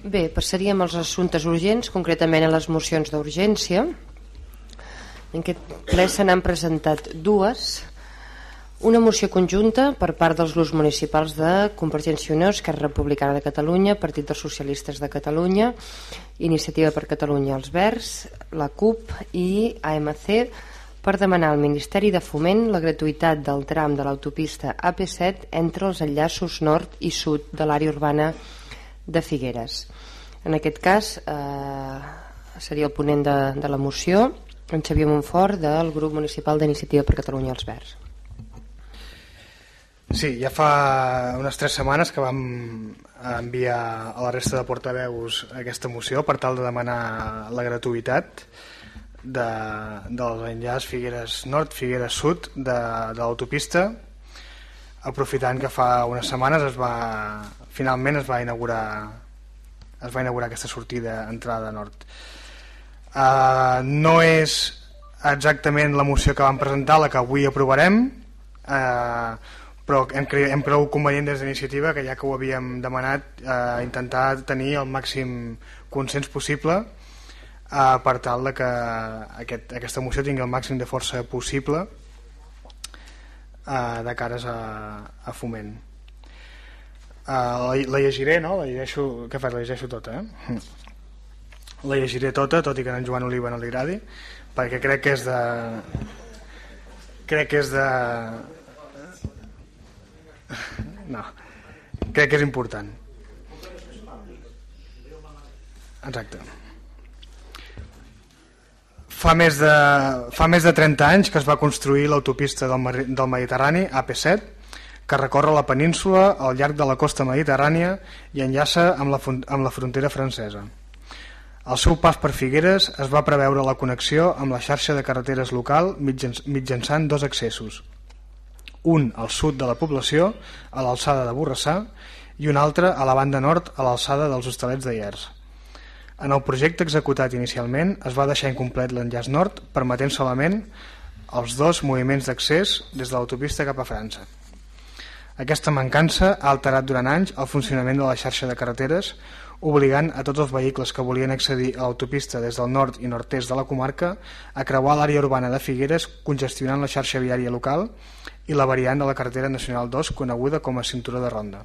Bé, passaríem als assumptes urgents, concretament a les mocions d'urgència. En aquest ple se n'han presentat dues. Una moció conjunta per part dels grups municipals de Convergència i Unió, Esquerra Republicana de Catalunya, Partit dels Socialistes de Catalunya, Iniciativa per Catalunya els Verds, la CUP i AMC per demanar al Ministeri de Foment la gratuïtat del tram de l'autopista AP7 entre els enllaços nord i sud de l'àrea urbana Figueres. En aquest cas eh, seria el ponent de, de la moció, en Xavier Montfort, del grup municipal d'Iniciativa per Catalunya als Verds. Sí, ja fa unes tres setmanes que vam enviar a la resta de portaveus aquesta moció per tal de demanar la gratuïtat de, del enllaç Figueres Nord, Figueres Sud de, de l'autopista aprofitant que fa unes setmanes es va, finalment es va inaugurar es va inaugurar aquesta sortida entrada nord. Uh, no és exactament la moció que vam presentar la que avui aprovarem uh, però hem, hem prou convenient des d'iniciativa que ja que ho havíem demanat eh, intentar tenir el màxim consens possible eh, per tal de que aquest, aquesta moció tingui el màxim de força possible eh, de cares a, a foment. Uh, la, la llegiré, no? La llegeixo, què fas? La llegeixo tota, eh? La llegiré tota, tot i que en Joan Oliva no li agradi, perquè crec que és de... Crec que és de... No, crec que és important. Exacte. Fa més, de, fa més de 30 anys que es va construir l'autopista del, del Mediterrani, AP7, que recorre la península al llarg de la costa mediterrània i enllaça amb la, amb la frontera francesa. Al seu pas per Figueres es va preveure la connexió amb la xarxa de carreteres local mitjançant dos accessos. Un al sud de la població, a l'alçada de Borrassà, i un altre a la banda nord, a l'alçada dels hostalets de Llers. En el projecte executat inicialment es va deixar incomplet l'enllaç nord, permetent solament els dos moviments d'accés des de l'autopista cap a França. Aquesta mancança ha alterat durant anys el funcionament de la xarxa de carreteres, obligant a tots els vehicles que volien accedir a l'autopista des del nord i nord-est de la comarca a creuar l'àrea urbana de Figueres congestionant la xarxa viària local i la variant de la carretera nacional 2 coneguda com a cinturó de ronda.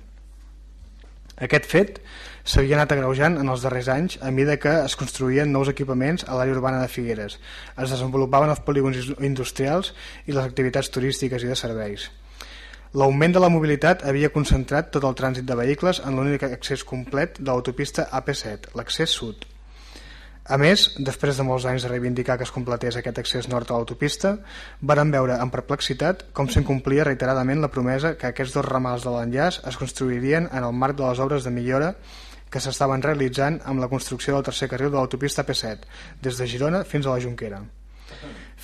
Aquest fet s'havia anat agreujant en els darrers anys a mida que es construïen nous equipaments a l'àrea urbana de Figueres, es desenvolupaven els polígons industrials i les activitats turístiques i de serveis. L'augment de la mobilitat havia concentrat tot el trànsit de vehicles en l'únic accés complet de l'autopista AP7, l'accés sud. A més, després de molts anys de reivindicar que es completés aquest accés nord a l'autopista, varen veure amb perplexitat com s'incomplia reiteradament la promesa que aquests dos ramals de l'enllaç es construirien en el marc de les obres de millora que s'estaven realitzant amb la construcció del tercer carril de l'autopista AP7, des de Girona fins a la Junquera.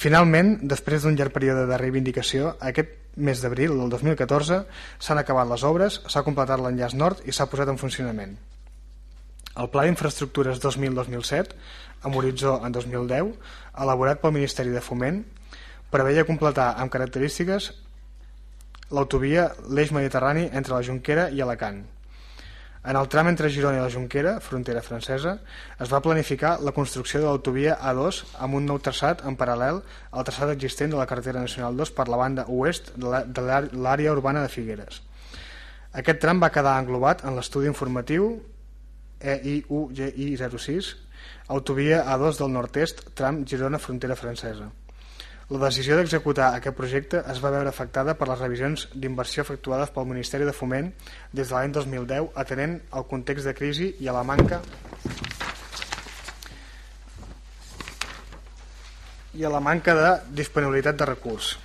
Finalment, després d'un llarg període de reivindicació, aquest mes d'abril del 2014 s'han acabat les obres, s'ha completat l'enllaç nord i s'ha posat en funcionament. El Pla d'Infraestructures 2000-2007, amb horitzó en 2010, elaborat pel Ministeri de Foment, preveia completar amb característiques l'autovia l'eix mediterrani entre la Junquera i Alacant, en el tram entre Girona i la Junquera, frontera francesa, es va planificar la construcció de l'autovia A2 amb un nou traçat en paral·lel al traçat existent de la carretera nacional 2 per la banda oest de l'àrea urbana de Figueres. Aquest tram va quedar englobat en l'estudi informatiu EIUGI 06, autovia A2 del nord-est, tram Girona, frontera francesa. La decisió d'executar aquest projecte es va veure afectada per les revisions d'inversió efectuades pel Ministeri de Foment des de l'any 2010 atenent al context de crisi i a la manca i a la manca de disponibilitat de recurs.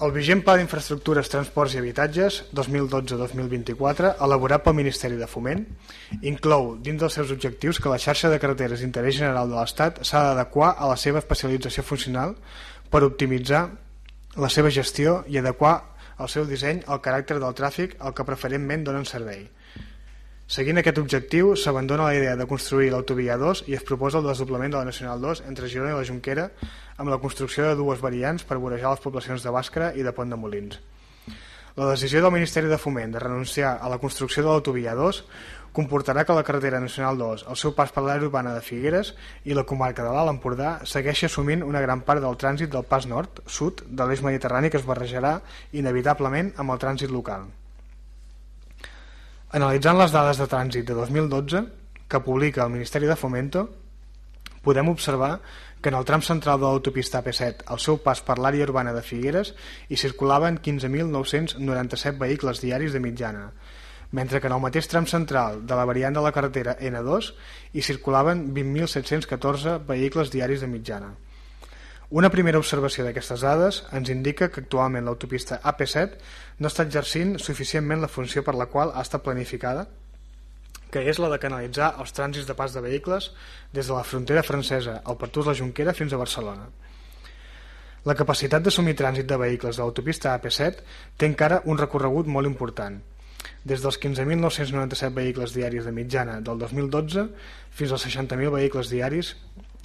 El vigent Pla d'Infraestructures, Transports i Habitatges 2012-2024, elaborat pel Ministeri de Foment, inclou dins dels seus objectius que la xarxa de carreteres d'interès general de l'Estat s'ha d'adequar a la seva especialització funcional per optimitzar la seva gestió i adequar el seu disseny al caràcter del tràfic al que preferentment donen servei. Seguint aquest objectiu, s'abandona la idea de construir l'autovia 2 i es proposa el desdoblament de la Nacional 2 entre Girona i la Junquera amb la construcció de dues variants per vorejar les poblacions de Bàscara i de Pont de Molins. La decisió del Ministeri de Foment de renunciar a la construcció de l'autovia 2 comportarà que la carretera nacional 2, el seu pas per l'àrea urbana de Figueres i la comarca de l'Alt Empordà segueixi assumint una gran part del trànsit del pas nord-sud de l'eix mediterrani que es barrejarà inevitablement amb el trànsit local. Analitzant les dades de trànsit de 2012 que publica el Ministeri de Fomento, podem observar que en el tram central de l'autopista AP7, al seu pas per l'àrea urbana de Figueres, hi circulaven 15.997 vehicles diaris de mitjana, mentre que en el mateix tram central de la variant de la carretera N2 hi circulaven 20.714 vehicles diaris de mitjana. Una primera observació d'aquestes dades ens indica que actualment l'autopista AP7 no està exercint suficientment la funció per la qual ha estat planificada, que és la de canalitzar els trànsits de pas de vehicles des de la frontera francesa al Pertús la Junquera fins a Barcelona. La capacitat d'assumir trànsit de vehicles de l'autopista AP7 té encara un recorregut molt important – des dels 15.997 vehicles diaris de mitjana del 2012 fins als 60.000 vehicles diaris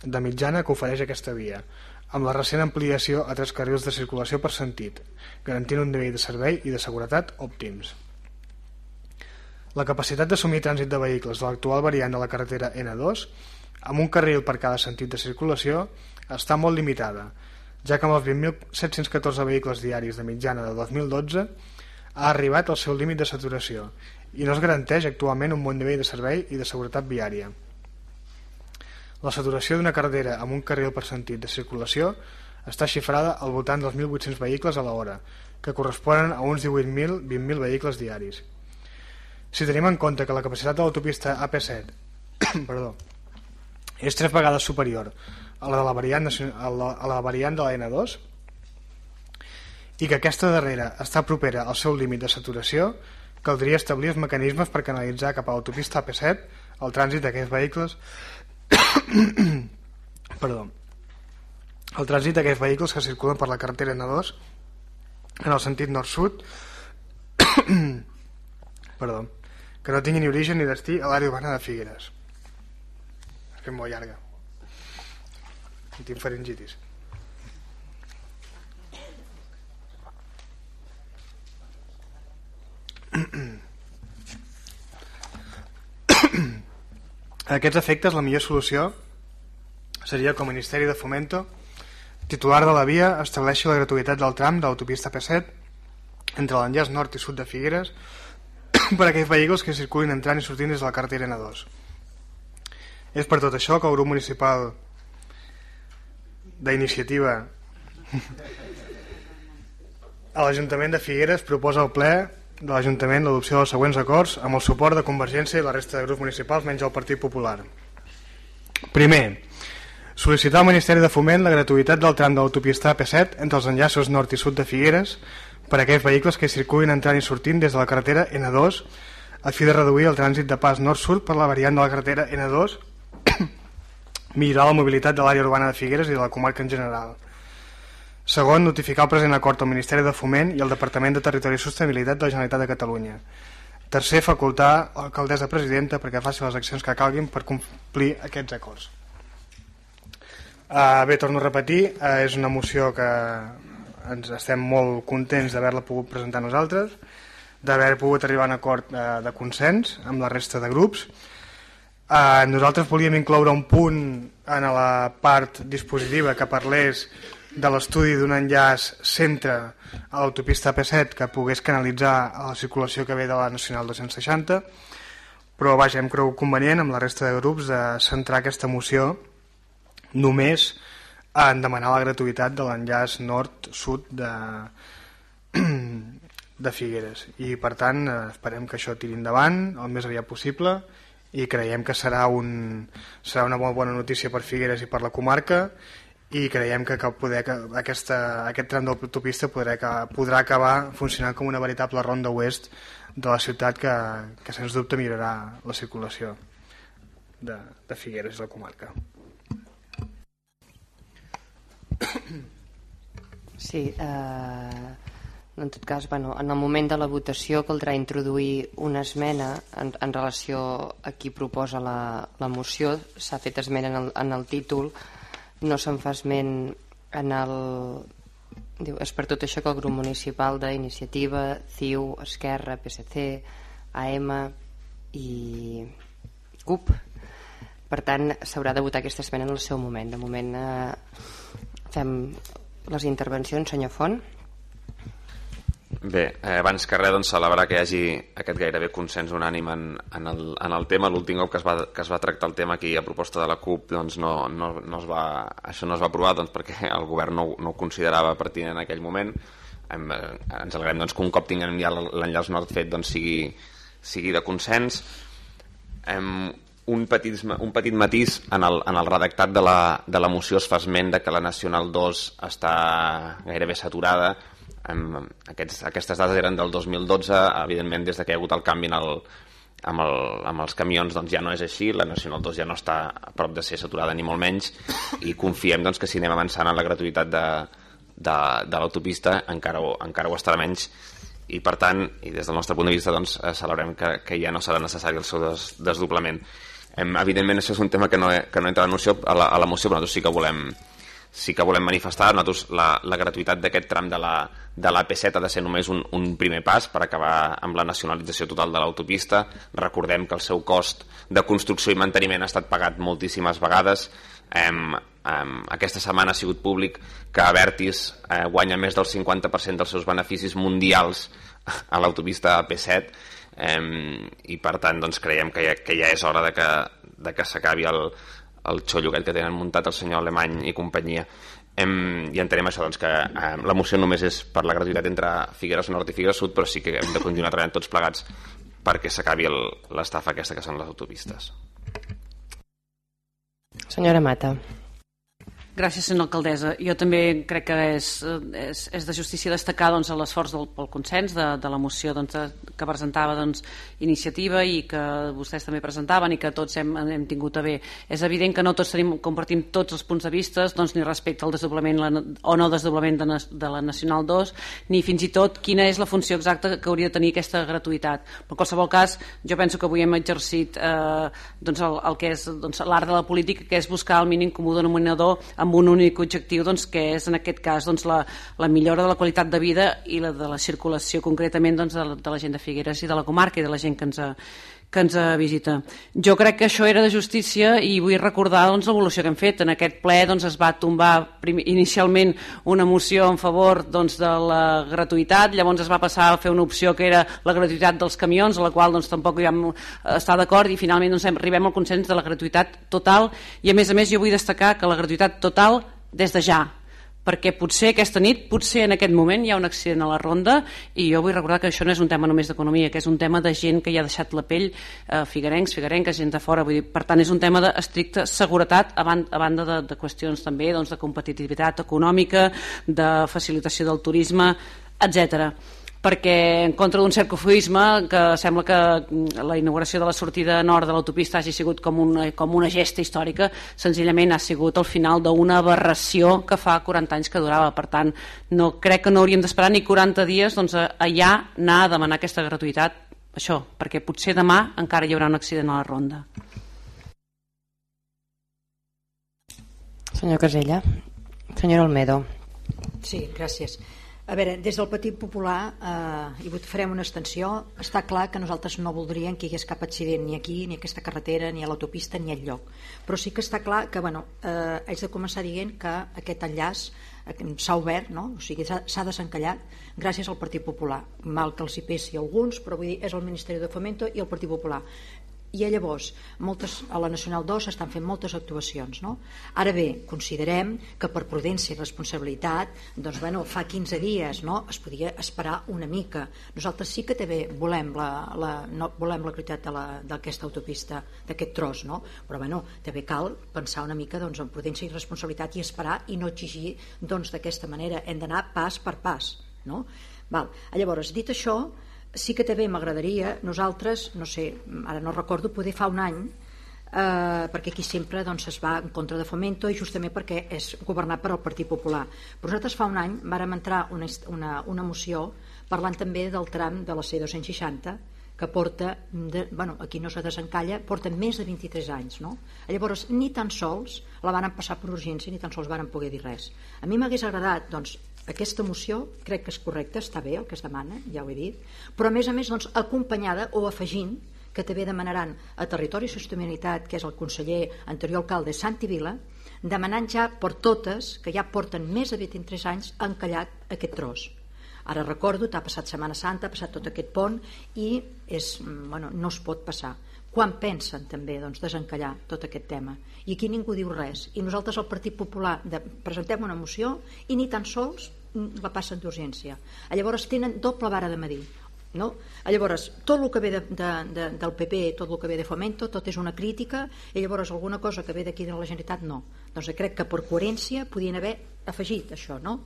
de mitjana que ofereix aquesta via, amb la recent ampliació a tres carrils de circulació per sentit, garantint un nivell de servei i de seguretat òptims. La capacitat d'assumir trànsit de vehicles de l'actual variant de la carretera N2, amb un carril per cada sentit de circulació, està molt limitada, ja que amb els 20.714 vehicles diaris de mitjana de 2012 ha arribat al seu límit de saturació i no es garanteix actualment un bon nivell de servei i de seguretat viària. La saturació d'una carretera amb un carril per sentit de circulació està xifrada al voltant dels 1.800 vehicles a l'hora, que corresponen a uns 18.000-20.000 vehicles diaris. Si tenim en compte que la capacitat de l'autopista AP7 perdó, és tres vegades superior a la de la variant, a la, a la variant de la N2, i que aquesta darrera està propera al seu límit de saturació, caldria establir els mecanismes per canalitzar cap a l'autopista AP7 el trànsit d'aquests vehicles perdó. El trànsit d'aquests vehicles que circulen per la carretera N2 en el sentit nord-sud perdó que no tinguin ni origen ni destí a l'àrea urbana de Figueres. És molt llarga. Tinc faringitis A aquests efectes, la millor solució seria que el Ministeri de Fomento, titular de la via, estableixi la gratuïtat del tram de l'autopista P7 entre l'enllaç nord i sud de Figueres per a aquells vehicles que circulin entrant i sortint des de la carretera N2. És per tot això que el grup municipal d'iniciativa a l'Ajuntament de Figueres proposa al ple de l'Ajuntament l'adopció dels següents acords amb el suport de Convergència i la resta de grups municipals menys el Partit Popular. Primer, sol·licitar al Ministeri de Foment la gratuïtat del tram de l'autopista AP7 entre els enllaços nord i sud de Figueres per a aquells vehicles que circulin entrant i sortint des de la carretera N2 a fi de reduir el trànsit de pas nord-sud per la variant de la carretera N2 millorar la mobilitat de l'àrea urbana de Figueres i de la comarca en general Segon, notificar el present acord al Ministeri de Foment i al Departament de Territori i Sostenibilitat de la Generalitat de Catalunya. Tercer, facultar l'alcaldessa presidenta perquè faci les accions que calguin per complir aquests acords. Uh, bé, torno a repetir, uh, és una moció que ens estem molt contents d'haver-la pogut presentar nosaltres, d'haver pogut arribar a un acord uh, de consens amb la resta de grups. Uh, nosaltres volíem incloure un punt en la part dispositiva que parlés de l'estudi d'un enllaç centre a l'autopista P7 que pogués canalitzar la circulació que ve de la Nacional 260 però vaja, hem cregut convenient amb la resta de grups de centrar aquesta moció només en demanar la gratuïtat de l'enllaç nord-sud de, de Figueres. I per tant esperem que això tiri endavant el més aviat possible i creiem que serà, un, serà una molt bona notícia per Figueres i per la comarca i creiem que, que, poder, que aquesta, aquest tram d'autopista podrà, podrà acabar funcionant com una veritable ronda oest de la ciutat que, que sens dubte millorarà la circulació de, de Figueres i la comarca. Sí, eh, en tot cas, bueno, en el moment de la votació caldrà introduir una esmena en, en relació a qui proposa la, la moció. S'ha fet esmena en el, en el títol, no se'n fa esment en el... Diu, és per tot això que el grup municipal d'iniciativa, CIU, Esquerra, PSC, AM i CUP per tant s'haurà de votar aquesta esmena en el seu moment. De moment eh, fem les intervencions senyor Font Bé, eh, abans que res doncs, celebrar que hi hagi aquest gairebé consens unànim en, en, el, en el tema. L'últim cop que, es va, que es va tractar el tema aquí a proposta de la CUP doncs no, no, no es va, això no es va aprovar doncs, perquè el govern no, no ho considerava pertinent en aquell moment. Hem, eh, ens alegrem doncs, que un cop tinguem ja l'enllaç nord fet doncs, sigui, sigui de consens. Hem, un petit, un petit matís en el, en el redactat de la, de la moció es fa esment de que la Nacional 2 està gairebé saturada amb aquests, aquestes dades eren del 2012, evidentment des de que hi ha hagut el canvi en el, amb, el, amb els camions doncs ja no és així, la Nacional 2 ja no està a prop de ser saturada ni molt menys i confiem doncs, que si anem avançant en la gratuïtat de, de, de l'autopista encara, ho, encara ho estarà menys i per tant, i des del nostre punt de vista doncs, eh, celebrem que, que ja no serà necessari el seu des, desdoblament. Evidentment això és un tema que no, que no entra a la, moció, a la, a la moció però nosaltres sí que volem, sí que volem manifestar nosaltres la, la gratuïtat d'aquest tram de la, de la P7 ha de ser només un, un primer pas per acabar amb la nacionalització total de l'autopista. Recordem que el seu cost de construcció i manteniment ha estat pagat moltíssimes vegades. Em, em, aquesta setmana ha sigut públic que Avertis eh, guanya més del 50% dels seus beneficis mundials a l'autopista P7 em, i per tant doncs, creiem que ja, que ja és hora de que, de que s'acabi el, el xollo aquest que tenen muntat el senyor Alemany i companyia hem, i entenem això, doncs, que eh, la moció només és per la gratuïtat entre Figueres Nord i Figueres Sud, però sí que hem de continuar treballant tots plegats perquè s'acabi l'estafa aquesta que són les autopistes. Senyora Mata. Gràcies, senyora alcaldessa. Jo també crec que és, és, és de justícia destacar doncs, l'esforç del pel consens de, de la moció doncs, de, que presentava doncs, iniciativa i que vostès també presentaven i que tots hem, hem tingut a bé. És evident que no tots tenim, compartim tots els punts de vista, doncs, ni respecte al desdoblament la, o no desdoblament de, de la Nacional 2, ni fins i tot quina és la funció exacta que hauria de tenir aquesta gratuïtat. Però en qualsevol cas, jo penso que avui hem exercit eh, doncs el, el que és doncs, l'art de la política, que és buscar el mínim comú denominador amb un únic objectiu doncs, que és en aquest cas doncs, la, la millora de la qualitat de vida i la de la circulació concretament doncs, de, de la gent de Figueres i de la comarca i de la gent que ens, que ens visita. Jo crec que això era de justícia i vull recordar doncs, l'evolució que hem fet. En aquest ple doncs, es va tombar inicialment una moció en favor doncs, de la gratuïtat, llavors es va passar a fer una opció que era la gratuïtat dels camions, a la qual doncs, tampoc hi vam estar d'acord i finalment doncs, arribem al consens de la gratuïtat total i a més a més jo vull destacar que la gratuïtat total des de ja, perquè potser aquesta nit, potser en aquest moment hi ha un accident a la ronda i jo vull recordar que això no és un tema només d'economia, que és un tema de gent que ja ha deixat la pell, eh, figuerencs, figuerenques, gent de fora, vull dir, per tant és un tema d'estricta seguretat a, ban a banda de, de qüestions també doncs, de competitivitat econòmica, de facilitació del turisme, etc perquè en contra d'un cert cofoisme que sembla que la inauguració de la sortida nord de l'autopista hagi sigut com una, com una gesta històrica, senzillament ha sigut el final d'una aberració que fa 40 anys que durava. Per tant, no, crec que no hauríem d'esperar ni 40 dies doncs, allà anar a demanar aquesta gratuïtat, això, perquè potser demà encara hi haurà un accident a la ronda. Senyor Casella. Senyor Olmedo. Sí, gràcies. A veure, des del Partit Popular eh, hi farem una extensió. Està clar que nosaltres no voldríem que hi hagués cap accident ni aquí, ni a aquesta carretera, ni a l'autopista, ni al lloc. Però sí que està clar que, bueno, eh, haig de començar dient que aquest enllaç eh, s'ha obert, no? o sigui, s'ha desencallat gràcies al Partit Popular. Mal que els hi pesi alguns, però vull dir, és el Ministeri de Fomento i el Partit Popular i llavors moltes, a la Nacional 2 estan fent moltes actuacions no? ara bé, considerem que per prudència i responsabilitat doncs, bueno, fa 15 dies no? es podia esperar una mica nosaltres sí que també volem la, la, no, volem la qualitat d'aquesta autopista d'aquest tros no? però bueno, també cal pensar una mica doncs, en prudència i responsabilitat i esperar i no exigir doncs, d'aquesta doncs, manera hem d'anar pas per pas no? Val. llavors, dit això sí que també m'agradaria nosaltres, no sé, ara no recordo poder fa un any eh, perquè aquí sempre doncs, es va en contra de Fomento i justament perquè és governat per al Partit Popular però nosaltres fa un any vàrem entrar una, una, una moció parlant també del tram de la C260 que porta, de, bueno, aquí no se desencalla, porta més de 23 anys, no? Llavors, ni tan sols la van passar per urgència, ni tan sols van poder dir res. A mi m'hagués agradat, doncs, aquesta moció crec que és correcta, està bé el que es demana, ja ho he dit, però a més a més doncs, acompanyada o afegint que també demanaran a Territori i Sostenibilitat, que és el conseller anterior alcalde Santi Vila, demanant ja per totes, que ja porten més de 23 anys, encallat aquest tros. Ara recordo, t'ha passat Setmana Santa, ha passat tot aquest pont i és, bueno, no es pot passar. Quan pensen també doncs, desencallar tot aquest tema? I aquí ningú diu res. I nosaltres al Partit Popular de, presentem una moció i ni tan sols la passen d'urgència. Llavors tenen doble vara de medir. No? Llavors, tot el que ve de, de, de, del PP, tot el que ve de Fomento, tot és una crítica, i llavors alguna cosa que ve d'aquí de la Generalitat, no. Doncs crec que per coherència podien haver afegit això, no?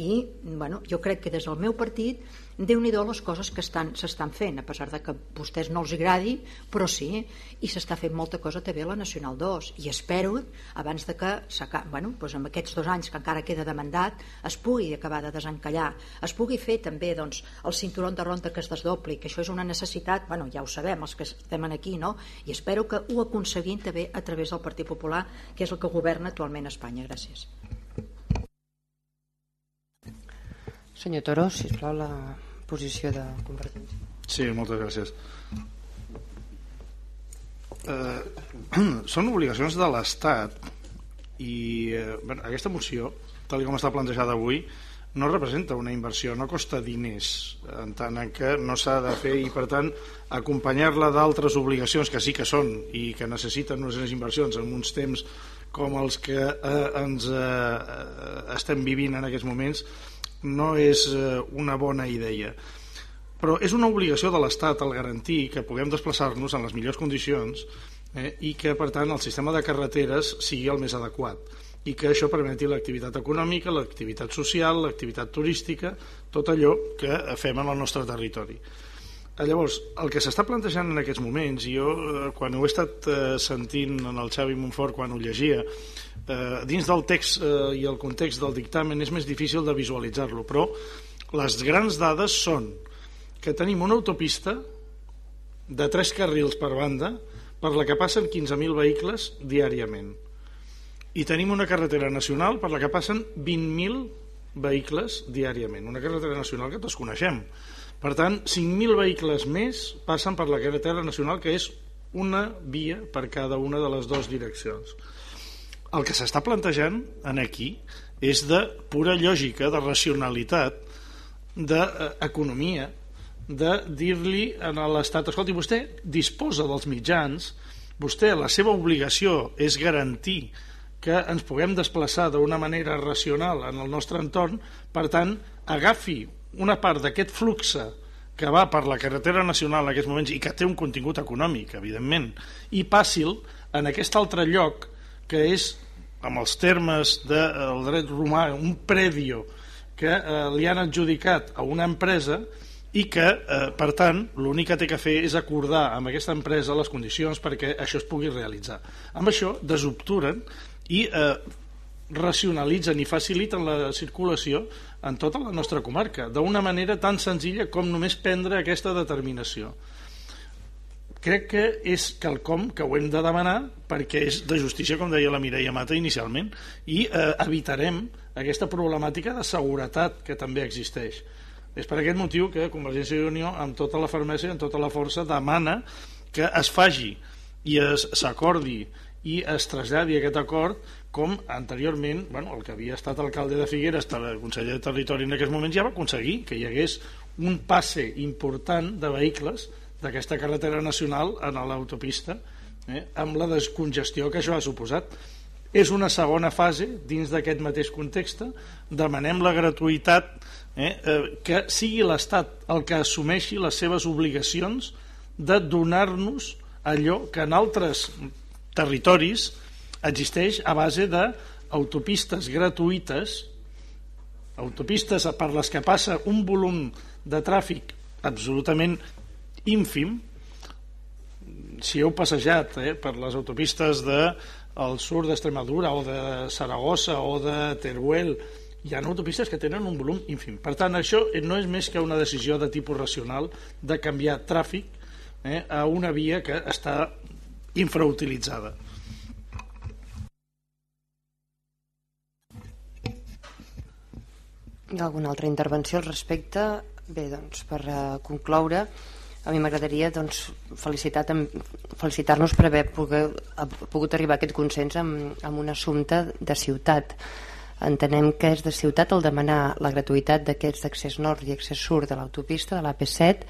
I bueno, jo crec que des del meu partit déu nhi les coses que s'estan fent a pesar de que a vostès no els agradi però sí, i s'està fent molta cosa també a la Nacional 2 i espero abans de que bueno, doncs amb aquests dos anys que encara queda de mandat es pugui acabar de desencallar. Es pugui fer també doncs, el cinturó de ronda que es desdobli, que això és una necessitat bueno, ja ho sabem els que estem aquí no? i espero que ho aconseguim també a través del Partit Popular que és el que governa actualment Espanya. Gràcies Senyor Toro, sisplau, la posició de Convergència. Sí, moltes gràcies. Eh, són obligacions de l'Estat i eh, bueno, aquesta moció, tal com està plantejada avui, no representa una inversió, no costa diners, en tant que no s'ha de fer i, per tant, acompanyar-la d'altres obligacions que sí que són i que necessiten unes inversions en uns temps com els que eh, ens eh, eh estem vivint en aquests moments, no és eh, una bona idea però és una obligació de l'Estat el garantir que puguem desplaçar-nos en les millors condicions eh, i que per tant el sistema de carreteres sigui el més adequat i que això permeti l'activitat econòmica, l'activitat social, l'activitat turística, tot allò que fem en el nostre territori. Eh, llavors, el que s'està plantejant en aquests moments, i jo eh, quan ho he estat eh, sentint en el Xavi Montfort quan ho llegia, eh, dins del text i el context del dictamen és més difícil de visualitzar-lo, però les grans dades són que tenim una autopista de tres carrils per banda per la que passen 15.000 vehicles diàriament. I tenim una carretera nacional per la que passen 20.000 vehicles diàriament, una carretera nacional que tots coneixem per tant, 5.000 vehicles més passen per la carretera nacional que és una via per cada una de les dues direccions. El que s'està plantejant en aquí és de pura lògica, de racionalitat, d'economia, de dir-li a l'Estat, escolti, vostè disposa dels mitjans, vostè, la seva obligació és garantir que ens puguem desplaçar d'una manera racional en el nostre entorn, per tant, agafi una part d'aquest flux que va per la carretera nacional en aquests moments i que té un contingut econòmic, evidentment, i passil en aquest altre lloc que és, amb els termes del dret romà, un predio que eh, li han adjudicat a una empresa i que, eh, per tant, l'únic que té que fer és acordar amb aquesta empresa les condicions perquè això es pugui realitzar. Amb això desobturen i eh, racionalitzen i faciliten la circulació en tota la nostra comarca, d'una manera tan senzilla com només prendre aquesta determinació crec que és quelcom que ho hem de demanar perquè és de justícia, com deia la Mireia Mata inicialment, i eh, evitarem aquesta problemàtica de seguretat que també existeix. És per aquest motiu que Convergència i Unió, amb tota la fermesa i amb tota la força, demana que es faci i s'acordi i es traslladi aquest acord com anteriorment bueno, el que havia estat alcalde de Figueres, el conseller de Territori en aquests moments ja va aconseguir que hi hagués un passe important de vehicles d'aquesta carretera nacional en l'autopista eh, amb la descongestió que això ha suposat. És una segona fase dins d'aquest mateix context. Demanem la gratuïtat eh, eh, que sigui l'Estat el que assumeixi les seves obligacions de donar-nos allò que en altres territoris existeix a base d'autopistes gratuïtes autopistes per les que passa un volum de tràfic absolutament ínfim. Si heu passejat eh, per les autopistes de el sud d'Extremadura o de Saragossa o de Teruel hi ha autopistes que tenen un volum ínfim. Per tant això no és més que una decisió de tipus racional de canviar tràfic eh, a una via que està infrautilitzada Hi ha alguna altra intervenció al respecte? Bé, doncs, per uh, concloure, a mi m'agradaria doncs, felicitar-nos felicitar per haver pogut, pogut arribar a aquest consens amb, amb un assumpte de ciutat. Entenem que és de ciutat el demanar la gratuïtat d'aquests accés nord i accés sud de l'autopista de l'AP7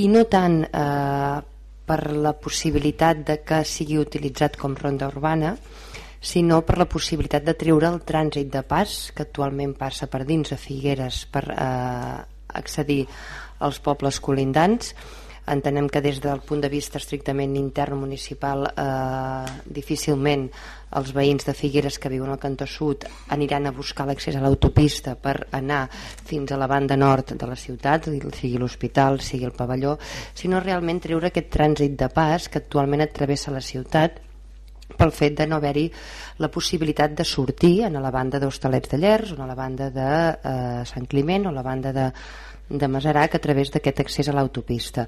i no tant eh, per la possibilitat de que sigui utilitzat com ronda urbana, sinó per la possibilitat de treure el trànsit de pas que actualment passa per dins de Figueres per eh, accedir als pobles colindants. Entenem que des del punt de vista estrictament intern municipal eh, difícilment els veïns de Figueres que viuen al cantó sud aniran a buscar l'accés a l'autopista per anar fins a la banda nord de la ciutat, sigui l'hospital, sigui el pavelló, sinó realment treure aquest trànsit de pas que actualment travessa la ciutat pel fet de no haver-hi la possibilitat de sortir a la banda d'Hostalets de Llers o a la banda de eh, Sant Climent o la banda de de Masarac a través d'aquest accés a l'autopista.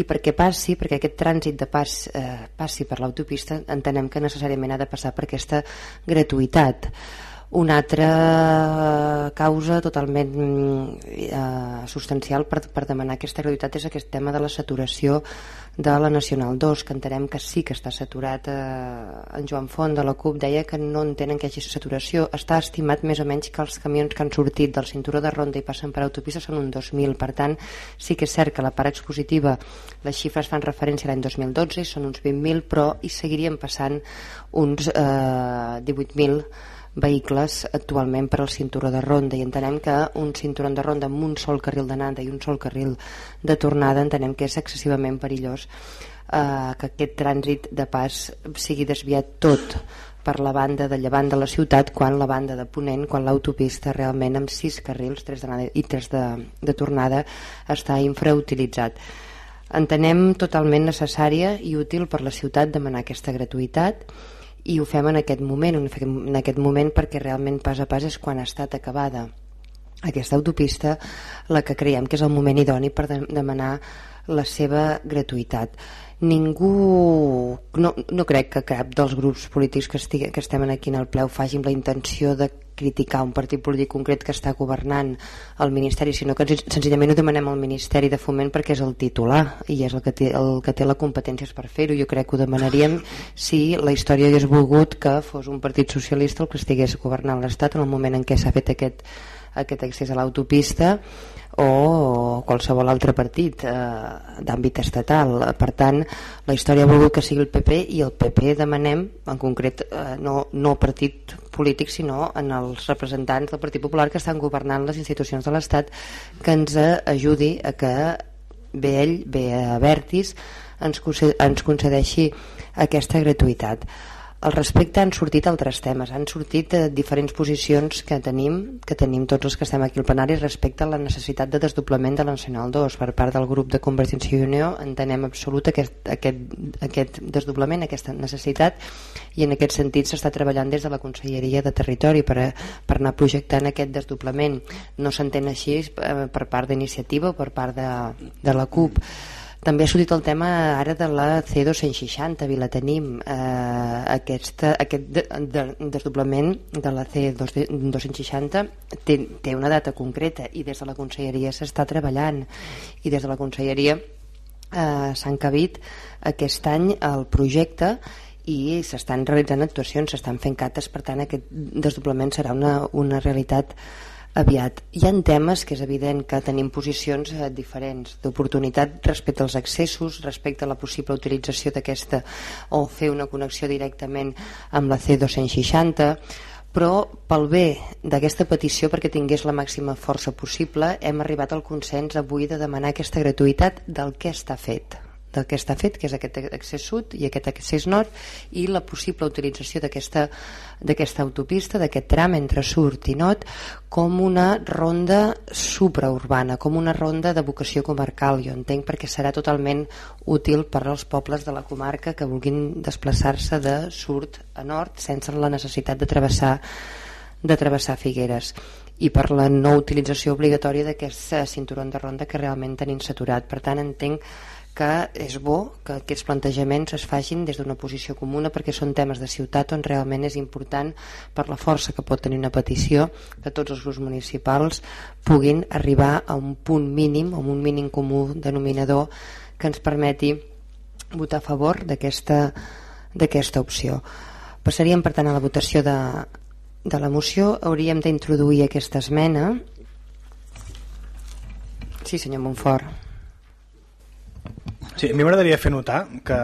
I perquè passi, perquè aquest trànsit de pas eh, passi per l'autopista entenem que necessàriament ha de passar per aquesta gratuïtat una altra causa totalment eh, substancial per, per demanar aquesta gratuïtat és aquest tema de la saturació de la Nacional 2, que entenem que sí que està saturat. Eh, en Joan Font de la CUP deia que no entenen que hi hagi saturació. Està estimat més o menys que els camions que han sortit del cinturó de ronda i passen per autopista són un 2.000. Per tant, sí que és cert que la part expositiva, les xifres fan referència a l'any 2012 i són uns 20.000, però hi seguirien passant uns eh, 18.000 vehicles actualment per al cinturó de ronda i entenem que un cinturó de ronda amb un sol carril d'anada i un sol carril de tornada entenem que és excessivament perillós eh, que aquest trànsit de pas sigui desviat tot per la banda de llevant de la ciutat quan la banda de Ponent, quan l'autopista realment amb sis carrils, tres d'anada i tres de, de tornada està infrautilitzat. Entenem totalment necessària i útil per la ciutat demanar aquesta gratuïtat i ho fem en aquest moment, en aquest moment perquè realment pas a pas és quan ha estat acabada aquesta autopista la que creiem que és el moment idoni per de demanar la seva gratuïtat. Ningú no, no crec que cap dels grups polítics que, estigui, que estem aquí en el ple ho faci amb la intenció de criticar un partit polític concret que està governant el Ministeri, sinó que senzillament ho demanem al Ministeri de Foment perquè és el titular i és el que té, el que té la competència per fer-ho. Jo crec que ho demanaríem si la història hagués volgut que fos un partit socialista el que estigués governant l'Estat en el moment en què s'ha fet aquest, aquest accés a l'autopista o qualsevol altre partit eh, d'àmbit estatal. Per tant, la història ha volgut que sigui el PP i el PP demanem, en concret, eh, no, no partit polític, sinó en els representants del Partit Popular que estan governant les institucions de l'Estat, que ens ajudi a que bé ell, bé a Vertis, ens, ens concedeixi aquesta gratuïtat. Al respecte han sortit altres temes, han sortit eh, diferents posicions que tenim, que tenim tots els que estem aquí al plenari respecte a la necessitat de desdoblament de l'Nacional 2 per part del grup de Convergència i Unió entenem absolut aquest, aquest, aquest desdoblament, aquesta necessitat i en aquest sentit s'està treballant des de la Conselleria de Territori per, per anar projectant aquest desdoblament. No s'entén així eh, per part d'iniciativa o per part de, de la CUP també ha sortit el tema ara de la C260, la tenim, eh, aquesta, aquest de, de, desdoblament de la C260 té, té una data concreta i des de la conselleria s'està treballant. I des de la conselleria eh, s'ha encabit aquest any el projecte i s'estan realitzant actuacions, s'estan fent cates, per tant aquest desdoblament serà una, una realitat aviat. Hi han temes que és evident que tenim posicions eh, diferents d'oportunitat respecte als accessos, respecte a la possible utilització d'aquesta o fer una connexió directament amb la C260, però pel bé d'aquesta petició perquè tingués la màxima força possible hem arribat al consens avui de demanar aquesta gratuïtat del que està fet del que està fet, que és aquest accés sud i aquest accés nord, i la possible utilització d'aquesta autopista, d'aquest tram entre sud i nord, com una ronda supraurbana, com una ronda de vocació comarcal, jo entenc, perquè serà totalment útil per als pobles de la comarca que vulguin desplaçar-se de sud a nord sense la necessitat de travessar de travessar Figueres i per la no utilització obligatòria d'aquest cinturó de ronda que realment tenim saturat. Per tant, entenc que és bo que aquests plantejaments es facin des d'una posició comuna perquè són temes de ciutat on realment és important per la força que pot tenir una petició que tots els grups municipals puguin arribar a un punt mínim, a un mínim comú denominador que ens permeti votar a favor d'aquesta opció. Passaríem per tant a la votació de, de la moció. Hauríem d'introduir aquesta esmena. Sí, senyor Montfort. Sí, a mi m'agradaria fer notar que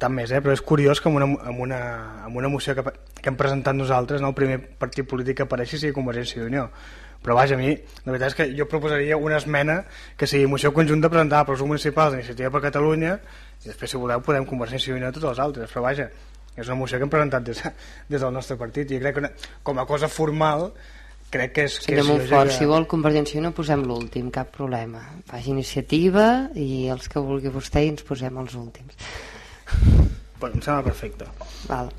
tant més, eh? però és curiós que amb una, amb una, amb una moció que, que hem presentat nosaltres no, el primer partit polític que apareixi sigui Convergència i Unió però vaja, a mi, la veritat és que jo proposaria una esmena que sigui moció conjunta presentada pels municipals d'Iniciativa per Catalunya i després si voleu podem Convergència i Unió tots els altres, però vaja és una moció que hem presentat des, des del nostre partit i crec que una, com a cosa formal crec que és... Senyor que és fort, que... si vol Convergència no posem l'últim, cap problema. Faci iniciativa i els que vulgui vostè i ens posem els últims. Bueno, em sembla perfecte. Val.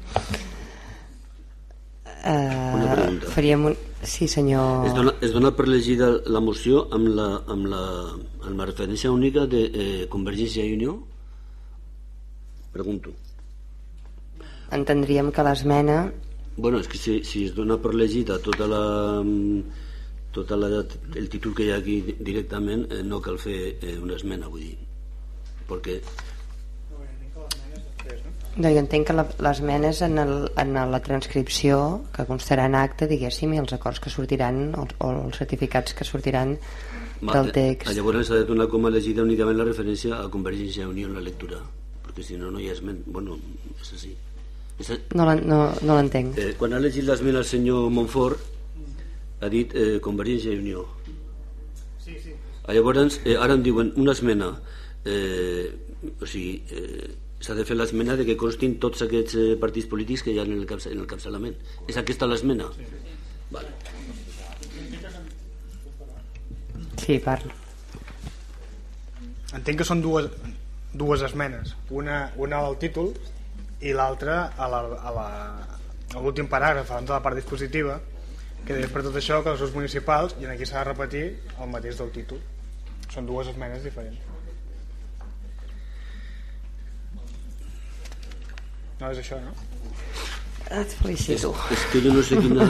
Uh, Una pregunta. Faríem un... Sí, senyor... Es dona, es dona per llegida la moció amb la, amb la, amb la referència única de eh, Convergència i Unió? Pregunto. Entendríem que l'esmena Bueno, és que si, si es dona per llegida tota la, tota la, el títol que hi ha aquí directament, eh, no cal fer eh, una esmena, vull dir. Perquè... No, jo entenc que l'esmena és en, el, en la transcripció que constarà en acte, diguéssim, i els acords que sortiran o, o els certificats que sortiran del text. Llavors s'ha de donar com a llegida únicament la referència a Convergència i Unió en la lectura, perquè si no, no hi ha esment. Bueno, és així. No l'entenc. No, eh, quan ha llegit l'esmena el senyor Montfort, ha dit eh, Convergència i Unió. Sí, sí. Llavors, eh, ara em diuen una esmena. Eh, o sigui, eh, s'ha de fer l'esmena de que constin tots aquests eh, partits polítics que hi ha en el, cap, en el capçalament. És aquesta l'esmena? Sí, sí. Vale. Sí, parla. Entenc que són dues, dues esmenes. Una, una al títol i l'altra a l'últim paràgraf abans de la part dispositiva que dius per tot això que els grups municipals i aquí s'ha de repetir el mateix del títol. Són dues esmenes diferents. No és això no? et felicito és, és que jo no sé quina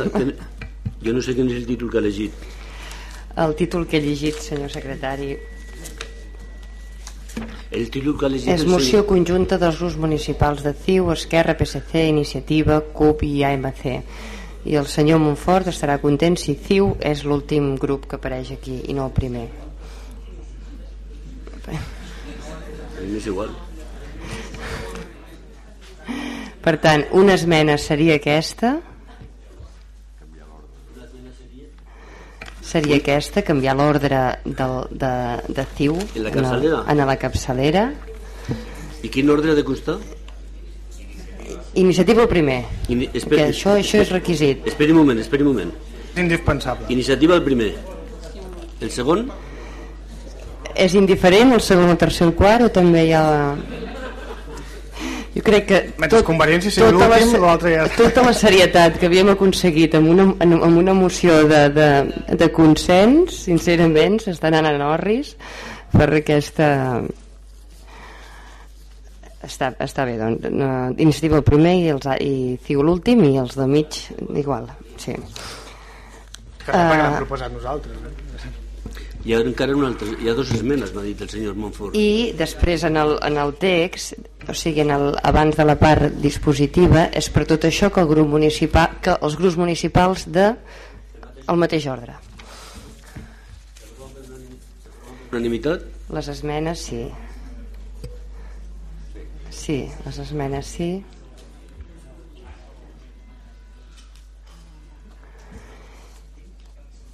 jo no sé quin és el títol que ha llegit el títol que he llegit senyor secretari És moció conjunta dels grups municipals de CiU, Esquerra, PSC, Iniciativa, CUP i AMC. I el senyor Montfort estarà content si CiU és l'últim grup que apareix aquí i no el primer. És igual. Per tant, una esmena seria aquesta seria aquesta, canviar l'ordre de, de, de CIU en la capçalera. En, en la capçalera. I quin ordre ha de costar? Iniciativa el primer. Esperi, que això, això és requisit. Esperi un moment, esperi un moment. Indispensable. Iniciativa el primer. El segon? És indiferent el segon, el tercer, el quart o també hi ha jo crec que tot, Convergència tota, la, ja... tota la serietat que havíem aconseguit amb una, amb una moció de, de, de consens sincerament s'està anant a Norris per aquesta està, està bé doncs, no, iniciativa el primer i, els, i CIU l'últim i els de mig igual sí. que no uh, proposat nosaltres eh? Hi ha encara una altra, hi ha dues esmenes, m'ha dit el senyor Montfort. I després en el, en el text, o sigui, en el, abans de la part dispositiva, és per tot això que, el grup municipal, que els grups municipals de el mateix ordre. Unanimitat? Les esmenes, sí. Sí, les esmenes, sí.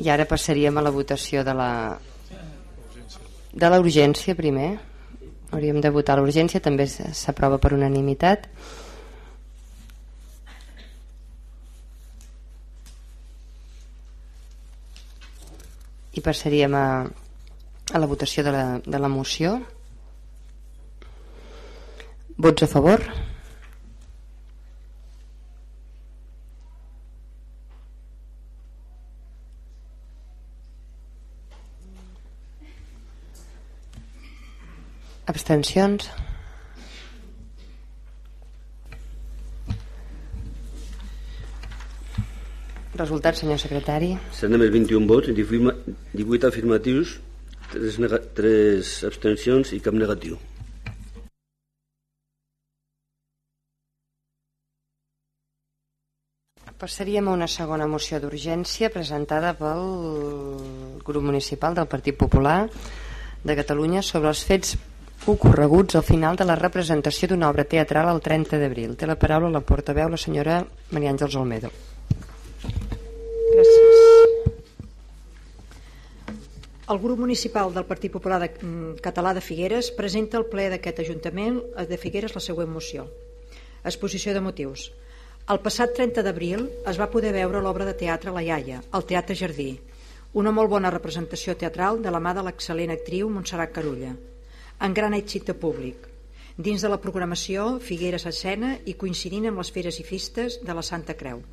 I ara passaríem a la votació de la de la urgència primer. Hauríem de votar l'urgència, també s'aprova per unanimitat. I passaríem a, a la votació de la, de la moció. Vots a favor? Abstencions? Resultat, senyor secretari. S'han emès 21 vots, 18, 18 afirmatius, 3, nega, 3 abstencions i cap negatiu. Passaríem a una segona moció d'urgència presentada pel grup municipal del Partit Popular de Catalunya sobre els fets ocorreguts al final de la representació d'una obra teatral el 30 d'abril. Té la paraula la portaveu, la senyora Maria Àngels Olmedo. Gràcies. El grup municipal del Partit Popular de, mm, Català de Figueres presenta al ple d'aquest Ajuntament de Figueres la següent moció. Exposició de motius. El passat 30 d'abril es va poder veure l'obra de teatre La Iaia, al Teatre Jardí, una molt bona representació teatral de la mà de l'excel·lent actriu Montserrat Carulla, en gran èxit de públic, dins de la programació Figueres escena i coincidint amb les feres i festes de la Santa Creu.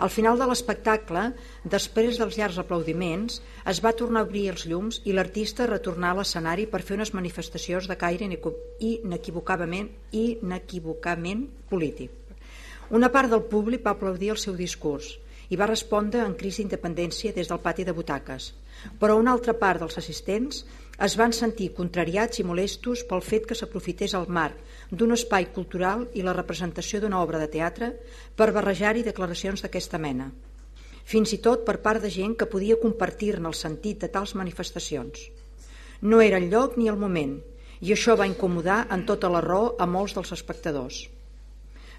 Al final de l'espectacle, després dels llargs aplaudiments, es va tornar a obrir els llums i l'artista retornar a l'escenari per fer unes manifestacions de caire inequivocament, inequivocament polític. Una part del públic va aplaudir el seu discurs i va respondre en crisi d'independència des del pati de butaques, però una altra part dels assistents es van sentir contrariats i molestos pel fet que s'aprofités el marc d'un espai cultural i la representació d'una obra de teatre per barrejar-hi declaracions d'aquesta mena. Fins i tot per part de gent que podia compartir-ne el sentit de tals manifestacions. No era el lloc ni el moment, i això va incomodar en tota la raó a molts dels espectadors.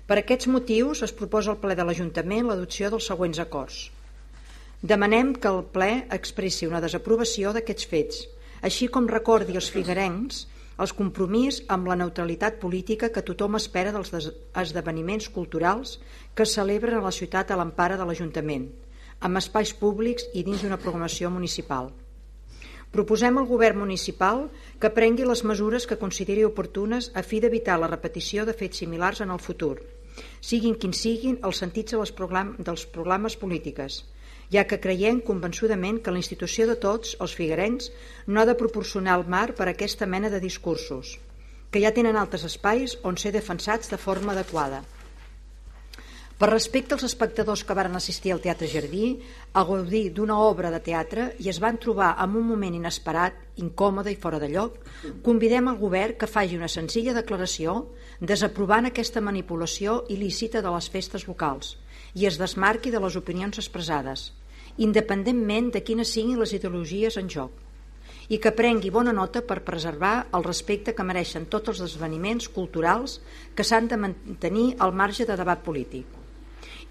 Per aquests motius es proposa al ple de l'Ajuntament l'adopció dels següents acords. Demanem que el ple expressi una desaprovació d'aquests fets, així com recordi als figuerencs els compromís amb la neutralitat política que tothom espera dels esdeveniments culturals que celebren a la ciutat a l'empara de l'Ajuntament, amb espais públics i dins d'una programació municipal. Proposem al govern municipal que prengui les mesures que consideri oportunes a fi d'evitar la repetició de fets similars en el futur siguin quins siguin els sentits dels programes polítiques, ja que creiem convençudament que la institució de tots, els figuerencs, no ha de proporcionar el mar per a aquesta mena de discursos, que ja tenen altres espais on ser defensats de forma adequada. Per respecte als espectadors que varen assistir al Teatre Jardí a gaudir d'una obra de teatre i es van trobar en un moment inesperat, incòmode i fora de lloc, convidem al govern que faci una senzilla declaració desaprovant aquesta manipulació il·lícita de les festes locals i es desmarqui de les opinions expressades, independentment de quines siguin les ideologies en joc i que prengui bona nota per preservar el respecte que mereixen tots els esdeveniments culturals que s'han de mantenir al marge de debat polític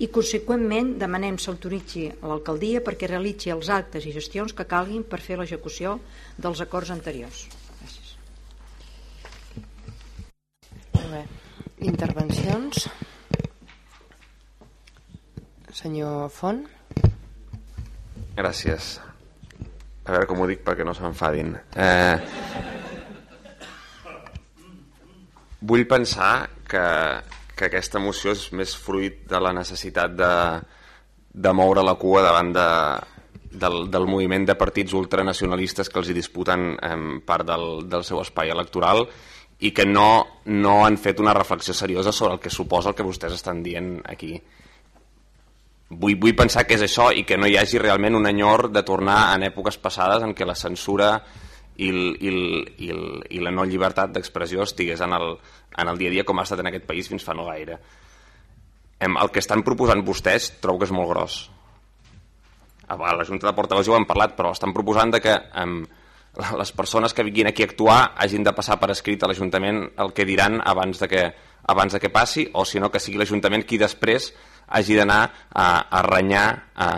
i conseqüentment demanem s'autoritzi a l'alcaldia perquè realitzi els actes i gestions que calguin per fer l'execució dels acords anteriors. Gràcies. bé. Intervencions? Senyor Font? Gràcies. A veure com ho dic perquè no s'enfadin. Eh, vull pensar que que aquesta moció és més fruit de la necessitat de, de moure la cua davant de, del, del moviment de partits ultranacionalistes que els hi disputen eh, part del, del seu espai electoral i que no, no han fet una reflexió seriosa sobre el que suposa el que vostès estan dient aquí. Vull, vull pensar que és això i que no hi hagi realment un enyor de tornar en èpoques passades en què la censura i, el, i, el, i, el, i la no llibertat d'expressió estigués en el, en el dia a dia com ha estat en aquest país fins fa no gaire. Em, el que estan proposant vostès trobo que és molt gros. A la Junta de Portaveus ja ho hem parlat, però estan proposant de que em, les persones que vinguin aquí a actuar hagin de passar per escrit a l'Ajuntament el que diran abans de que, abans de que passi, o si no que sigui l'Ajuntament qui després hagi d'anar a, a renyar a,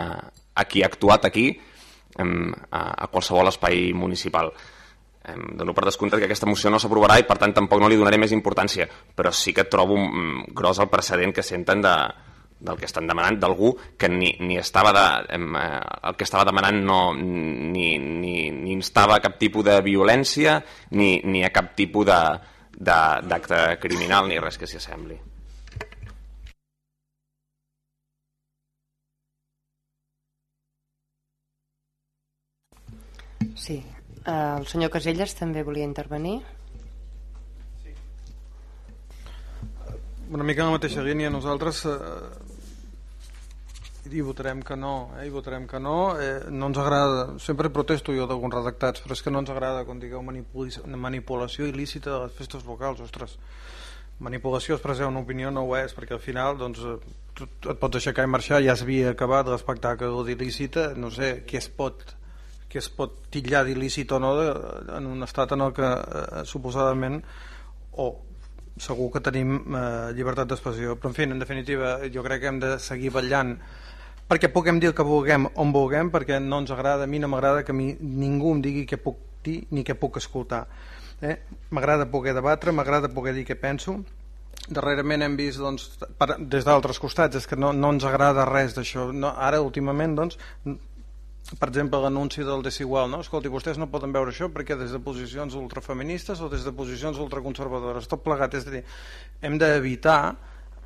a qui ha actuat aquí a, a qualsevol espai municipal. Em dono per descomptat que aquesta moció no s'aprovarà i per tant tampoc no li donaré més importància, però sí que trobo un, gros el precedent que senten de, del que estan demanant d'algú que ni, ni estava de, em, eh, el que estava demanant no, ni, ni, ni instava a cap tipus de violència ni, ni a cap tipus d'acte criminal ni res que s'hi assembli. Sí. Eh, el senyor Caselles també volia intervenir. Una mica en la mateixa línia. Nosaltres eh, i votarem que no, eh? i votarem que no. Eh, no ens agrada, sempre protesto jo d'alguns redactats, però és que no ens agrada quan digueu manipulació il·lícita de les festes locals, ostres. Manipulació, expressar una opinió no ho és, perquè al final doncs, eh, tu et pots aixecar i marxar, ja s'havia acabat l'espectacle d'il·lícita, no sé, què es pot que es pot titllar d'il·lícit o no de, en un estat en el que eh, suposadament o segur que tenim eh, llibertat d'expressió. Però en fi, en definitiva jo crec que hem de seguir ballant perquè puguem dir el que vulguem on vulguem perquè no ens agrada, a mi no m'agrada que mi, ningú em digui què puc dir ni què puc escoltar. Eh? m'agrada poder debatre, m'agrada poder dir què penso. Darrerament hem vist doncs, per, des d'altres costats és que no, no ens agrada res d'això. No, ara últimament doncs, per exemple l'anunci del desigual no? escolti, vostès no poden veure això perquè des de posicions ultrafeministes o des de posicions ultraconservadores. Tot plegat, és a dir, hem d'evitar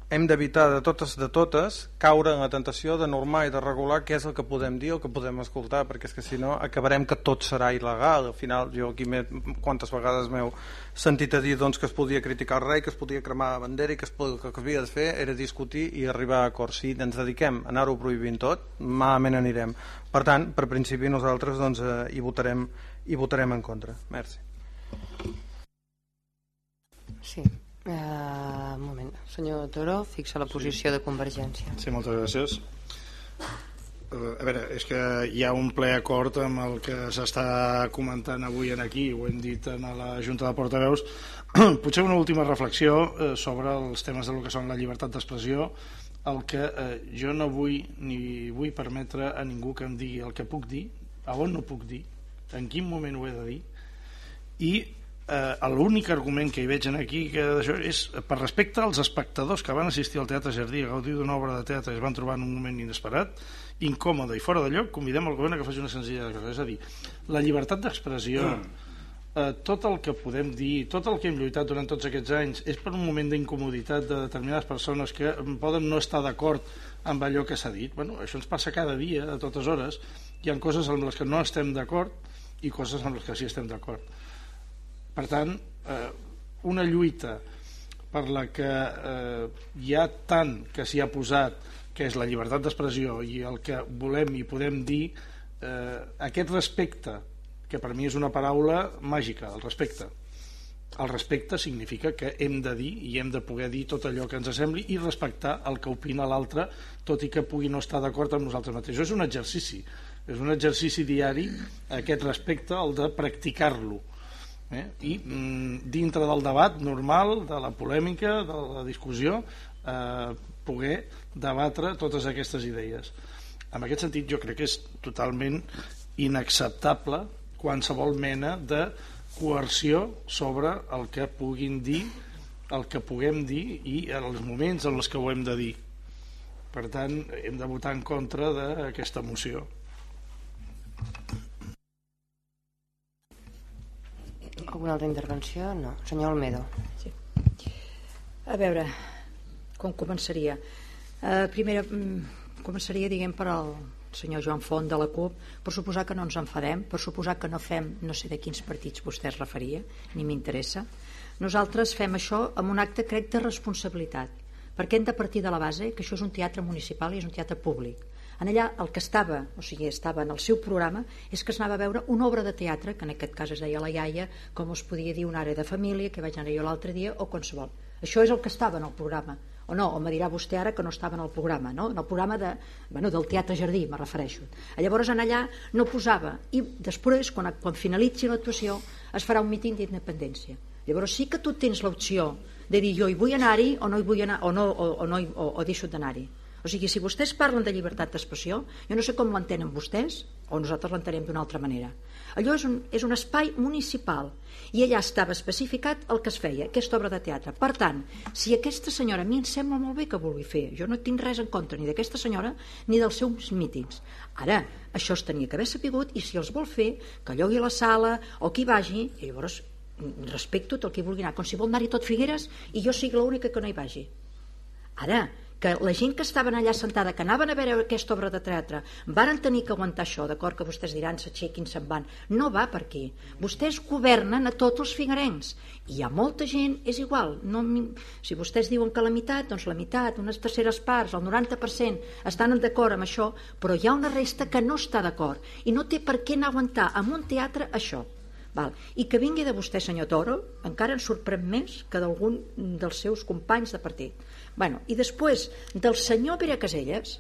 hem d'evitar de totes de totes caure en la tentació de normar i de regular què és el que podem dir o que podem escoltar perquè és que si no acabarem que tot serà il·legal. Al final jo aquí quantes vegades m'heu sentit a dir doncs, que es podia criticar el rei, que es podia cremar la bandera i que, es podia, que, que havia de fer era discutir i arribar a acords. Si ens dediquem a anar-ho prohibint tot malament anirem per tant, per principi nosaltres doncs, eh, hi, votarem, hi votarem en contra Merci Sí, Uh, un moment. Senyor Toro, fixa la posició sí. de Convergència. Sí, moltes gràcies. Uh, a veure, és que hi ha un ple acord amb el que s'està comentant avui en aquí, ho hem dit en la Junta de Portaveus. Potser una última reflexió uh, sobre els temes de lo que són la llibertat d'expressió, el que uh, jo no vull ni vull permetre a ningú que em digui el que puc dir, a on no puc dir, en quin moment ho he de dir, i eh, l'únic argument que hi veig aquí que això és per respecte als espectadors que van assistir al Teatre Jardí a gaudir d'una obra de teatre i es van trobar en un moment inesperat incòmode i fora de lloc convidem el govern a que faci una senzilla cosa. És a dir, la llibertat d'expressió eh, tot el que podem dir tot el que hem lluitat durant tots aquests anys és per un moment d'incomoditat de determinades persones que poden no estar d'acord amb allò que s'ha dit. Bueno, això ens passa cada dia, a totes hores. Hi ha coses amb les que no estem d'acord i coses amb les que sí estem d'acord. Per tant, eh, una lluita per la que eh, hi ha tant que s'hi ha posat, que és la llibertat d'expressió i el que volem i podem dir, eh, aquest respecte, que per mi és una paraula màgica, el respecte. El respecte significa que hem de dir i hem de poder dir tot allò que ens sembli i respectar el que opina l'altre, tot i que pugui no estar d'acord amb nosaltres mateixos. És un exercici, és un exercici diari aquest respecte, el de practicar-lo eh? i mm, dintre del debat normal, de la polèmica, de la discussió, eh, poder debatre totes aquestes idees. En aquest sentit jo crec que és totalment inacceptable qualsevol mena de coerció sobre el que puguin dir, el que puguem dir i els moments en els que ho hem de dir. Per tant, hem de votar en contra d'aquesta moció. Alguna altra intervenció? No. Senyor Almedo. Sí. A veure, com començaria? Uh, primera, mm, començaria, diguem, per al senyor Joan Font de la CUP, per suposar que no ens enfadem, per suposar que no fem no sé de quins partits vostè es referia, ni m'interessa. Nosaltres fem això amb un acte, crec, de responsabilitat, perquè hem de partir de la base que això és un teatre municipal i és un teatre públic en allà el que estava, o sigui, estava en el seu programa, és que es anava a veure una obra de teatre, que en aquest cas es deia La iaia, com es podia dir una àrea de família, que vaig anar jo l'altre dia, o qualsevol. Això és el que estava en el programa. O no, o me dirà vostè ara que no estava en el programa, no? En el programa de, bueno, del Teatre Jardí, me refereixo. Llavors, en allà no posava. I després, quan, quan finalitzi l'actuació, es farà un míting d'independència. Llavors sí que tu tens l'opció de dir jo hi vull anar-hi o no hi vull anar o no, o, o, no, o, o deixo d'anar-hi o sigui, si vostès parlen de llibertat d'expressió, jo no sé com l'entenen vostès, o nosaltres l'entenem d'una altra manera. Allò és un, és un espai municipal i allà estava especificat el que es feia, aquesta obra de teatre. Per tant, si aquesta senyora, a mi em sembla molt bé que vulgui fer, jo no tinc res en contra ni d'aquesta senyora ni dels seus mítings. Ara, això es tenia que haver sapigut i si els vol fer, que llogui la sala o qui vagi, i llavors respecto tot el que vulgui anar, com si vol anar-hi tot Figueres i jo sigui l'única que no hi vagi. Ara, que la gent que estaven allà sentada, que anaven a veure aquesta obra de teatre, varen tenir que aguantar això, d'acord que vostès diran s'aixequin, se'n van. No va per aquí. Vostès governen a tots els figuerencs. I ha molta gent, és igual. No, si vostès diuen que la meitat, doncs la meitat, unes terceres parts, el 90%, estan d'acord amb això, però hi ha una resta que no està d'acord. I no té per què anar a aguantar en un teatre això. Val. I que vingui de vostè, senyor Toro, encara ens sorprèn més que d'algun dels seus companys de partit. Bueno, I després del senyor Pere Caselles,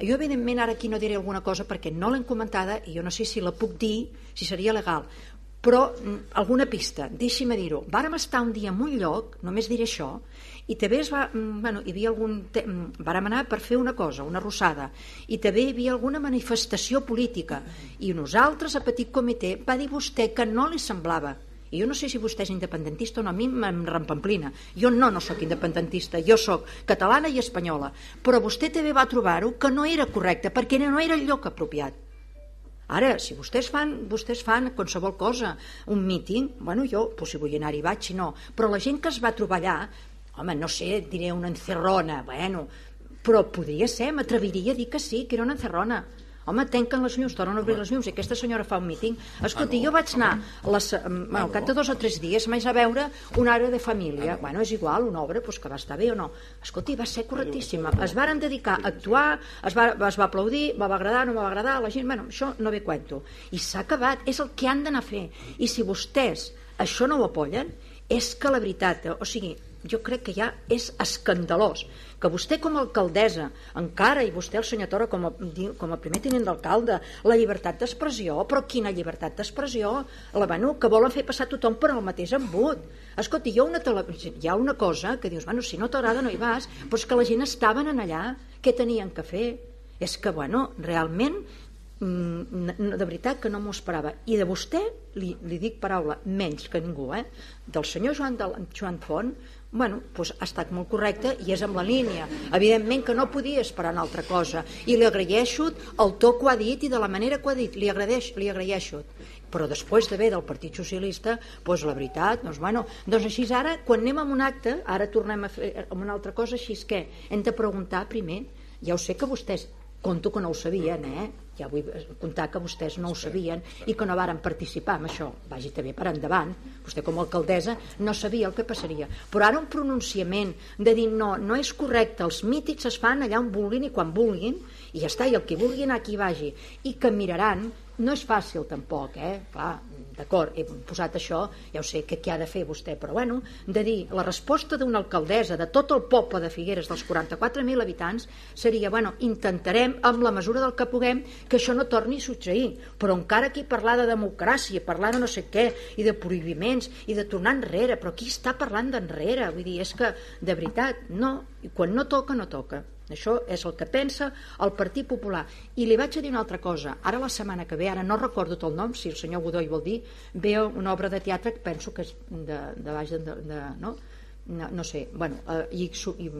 jo evidentment ara aquí no diré alguna cosa perquè no l'hem comentada i jo no sé si la puc dir, si seria legal, però mm, alguna pista, deixi'm dir-ho. Vàrem estar un dia en un lloc, només diré això, i també es va, mm, bueno, hi havia algun te... Mm, vàrem anar per fer una cosa, una rossada, i també hi havia alguna manifestació política, i nosaltres, a Petit Comitè, va dir vostè que no li semblava i jo no sé si vostè és independentista o no, a mi em rampamplina. Jo no, no sóc independentista, jo sóc catalana i espanyola. Però vostè també va trobar-ho que no era correcte, perquè no era el lloc apropiat. Ara, si vostès fan, vostès fan qualsevol cosa, un míting, bueno, jo, pues, si vull anar-hi vaig, si no. Però la gent que es va trobar allà, home, no sé, diré una encerrona, bueno, però podria ser, m'atreviria a dir que sí, que era una encerrona home, tanquen les llums, tornen a obrir les llums i aquesta senyora fa un míting. Escolti, jo vaig anar les, bueno, al cap de dos o tres dies vaig a veure una àrea de família, bueno, és igual una obra pues, que va estar bé o no, escolti, va ser correctíssima, es varen dedicar a actuar es va, es va aplaudir, va agradar no va agradar, la gent, bueno, això no ve cuento. I s'ha acabat, és el que han d'anar a fer. I si vostès això no ho apoyen és que la veritat, o sigui, jo crec que ja és escandalós que vostè com a alcaldessa encara, i vostè el senyor Tora com a, com a primer tinent d'alcalde la llibertat d'expressió, però quina llibertat d'expressió la bueno, que volen fer passar tothom per al mateix embut escolti, hi ha una, tele... hi ha una cosa que dius, bueno, si no t'agrada no hi vas però que la gent estaven en allà què tenien que fer? és que, bueno, realment mm, de veritat que no m'ho esperava i de vostè li, li dic paraula menys que ningú eh? del senyor Joan, de, Joan Font bueno, doncs ha estat molt correcte i és amb la línia. Evidentment que no podia esperar una altra cosa. I li agraeixo el to que ha dit i de la manera que ha dit, li, agraeix, li agraeixo. Però després d'haver del Partit Socialista doncs la veritat, doncs, bueno, doncs així ara. Quan anem a un acte, ara tornem a fer una altra cosa, així és que hem de preguntar primer, ja ho sé que vostès conto que no ho sabien, eh? Ja vull contar que vostès no ho sabien i que no varen participar en això. Vagi també per endavant. Vostè com a alcaldessa no sabia el que passaria. Però ara un pronunciament de dir no, no és correcte, els mítics es fan allà on vulguin i quan vulguin i ja està, i el que vulgui anar aquí vagi. I que miraran no és fàcil tampoc, eh? Clar, d'acord, he posat això, ja ho sé que què ha de fer vostè, però bueno, de dir la resposta d'una alcaldessa de tot el poble de Figueres, dels 44.000 habitants, seria, bueno, intentarem, amb la mesura del que puguem, que això no torni a succeir, però encara aquí parlar de democràcia, parlar de no sé què, i de prohibiments, i de tornar enrere, però qui està parlant d'enrere? Vull dir, és que, de veritat, no, i quan no toca, no toca. Això és el que pensa el Partit Popular. I li vaig a dir una altra cosa. Ara la setmana que ve, ara no recordo tot el nom, si el senyor Godoy vol dir, ve una obra de teatre que penso que és de, de baix de, de, no? no? no sé, bueno, eh, i, i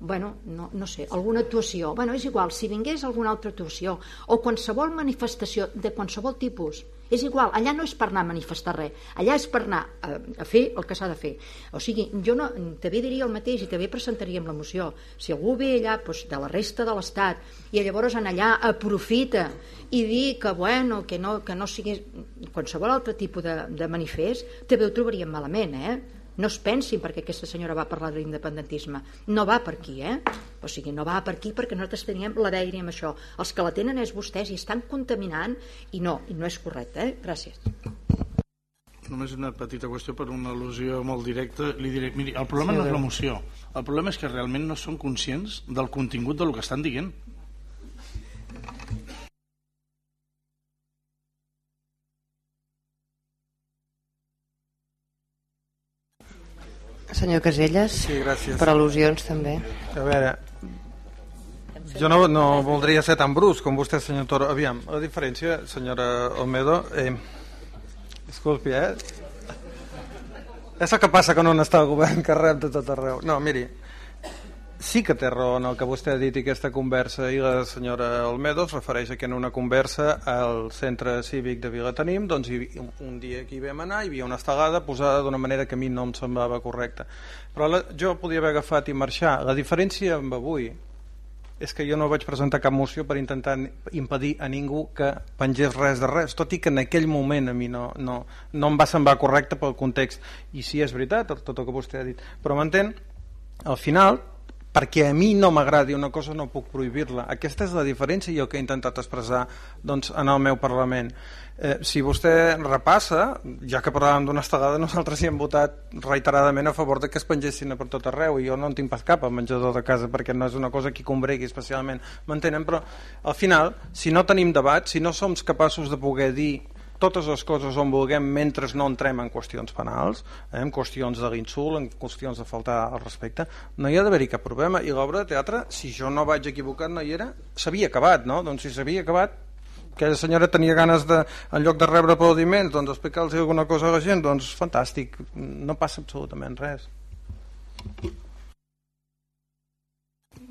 bueno, no, no sé, alguna actuació bueno, és igual, si vingués alguna altra actuació o qualsevol manifestació de qualsevol tipus és igual, allà no és per anar a manifestar res, allà és per anar a, a fer el que s'ha de fer. O sigui, jo no, també diria el mateix i també presentaríem la moció. Si algú ve allà doncs, de la resta de l'Estat i llavors en allà aprofita i dir que, bueno, que no, que no sigui qualsevol altre tipus de, de manifest, també ho trobaríem malament, eh? No es pensin perquè aquesta senyora va parlar de l'independentisme. No va per aquí, eh? O sigui, no va per aquí perquè nosaltres teníem la deia amb això. Els que la tenen és vostès i estan contaminant i no, i no és correcte, eh? Gràcies. Només una petita qüestió per una al·lusió molt directa. Li diré, miri, el problema sí, no és la moció. El problema és que realment no són conscients del contingut del que estan dient. Senyor Caselles, sí, gràcies. per al·lusions també. A veure, jo no, no voldria ser tan brusc com vostè, senyor Toro. Aviam, la diferència, senyora Olmedo... Eh, disculpi, eh? És el que passa quan un està al govern que rep de tot arreu. No, miri, sí que té raó en el que vostè ha dit i aquesta conversa i la senyora Olmedo es refereix a que en una conversa al centre cívic de Vilatenim doncs hi, un dia que hi vam anar hi havia una estelada posada d'una manera que a mi no em semblava correcta. Però la, jo podia haver agafat i marxar. La diferència amb avui és que jo no vaig presentar cap moció per intentar impedir a ningú que pengés res de res, tot i que en aquell moment a mi no, no, no em va semblar correcte pel context, i sí és veritat tot el que vostè ha dit, però m'entén al final perquè a mi no m'agradi una cosa no puc prohibir-la. Aquesta és la diferència i el que he intentat expressar doncs, en el meu Parlament. Eh, si vostè repassa, ja que parlàvem d'una estelada, nosaltres hi hem votat reiteradament a favor de que es pengessin per tot arreu i jo no en tinc pas cap al menjador de casa perquè no és una cosa que combregui especialment, m'entenen? Però al final, si no tenim debat, si no som capaços de poder dir totes les coses on vulguem mentre no entrem en qüestions penals, eh, en qüestions de l'insult, en qüestions de faltar al respecte, no hi ha d'haver-hi cap problema. I l'obra de teatre, si jo no vaig equivocat, no hi era, s'havia acabat, no? Doncs si s'havia acabat, aquella senyora tenia ganes de, en lloc de rebre aplaudiments, doncs explicar-los alguna cosa a la gent, doncs fantàstic, no passa absolutament res.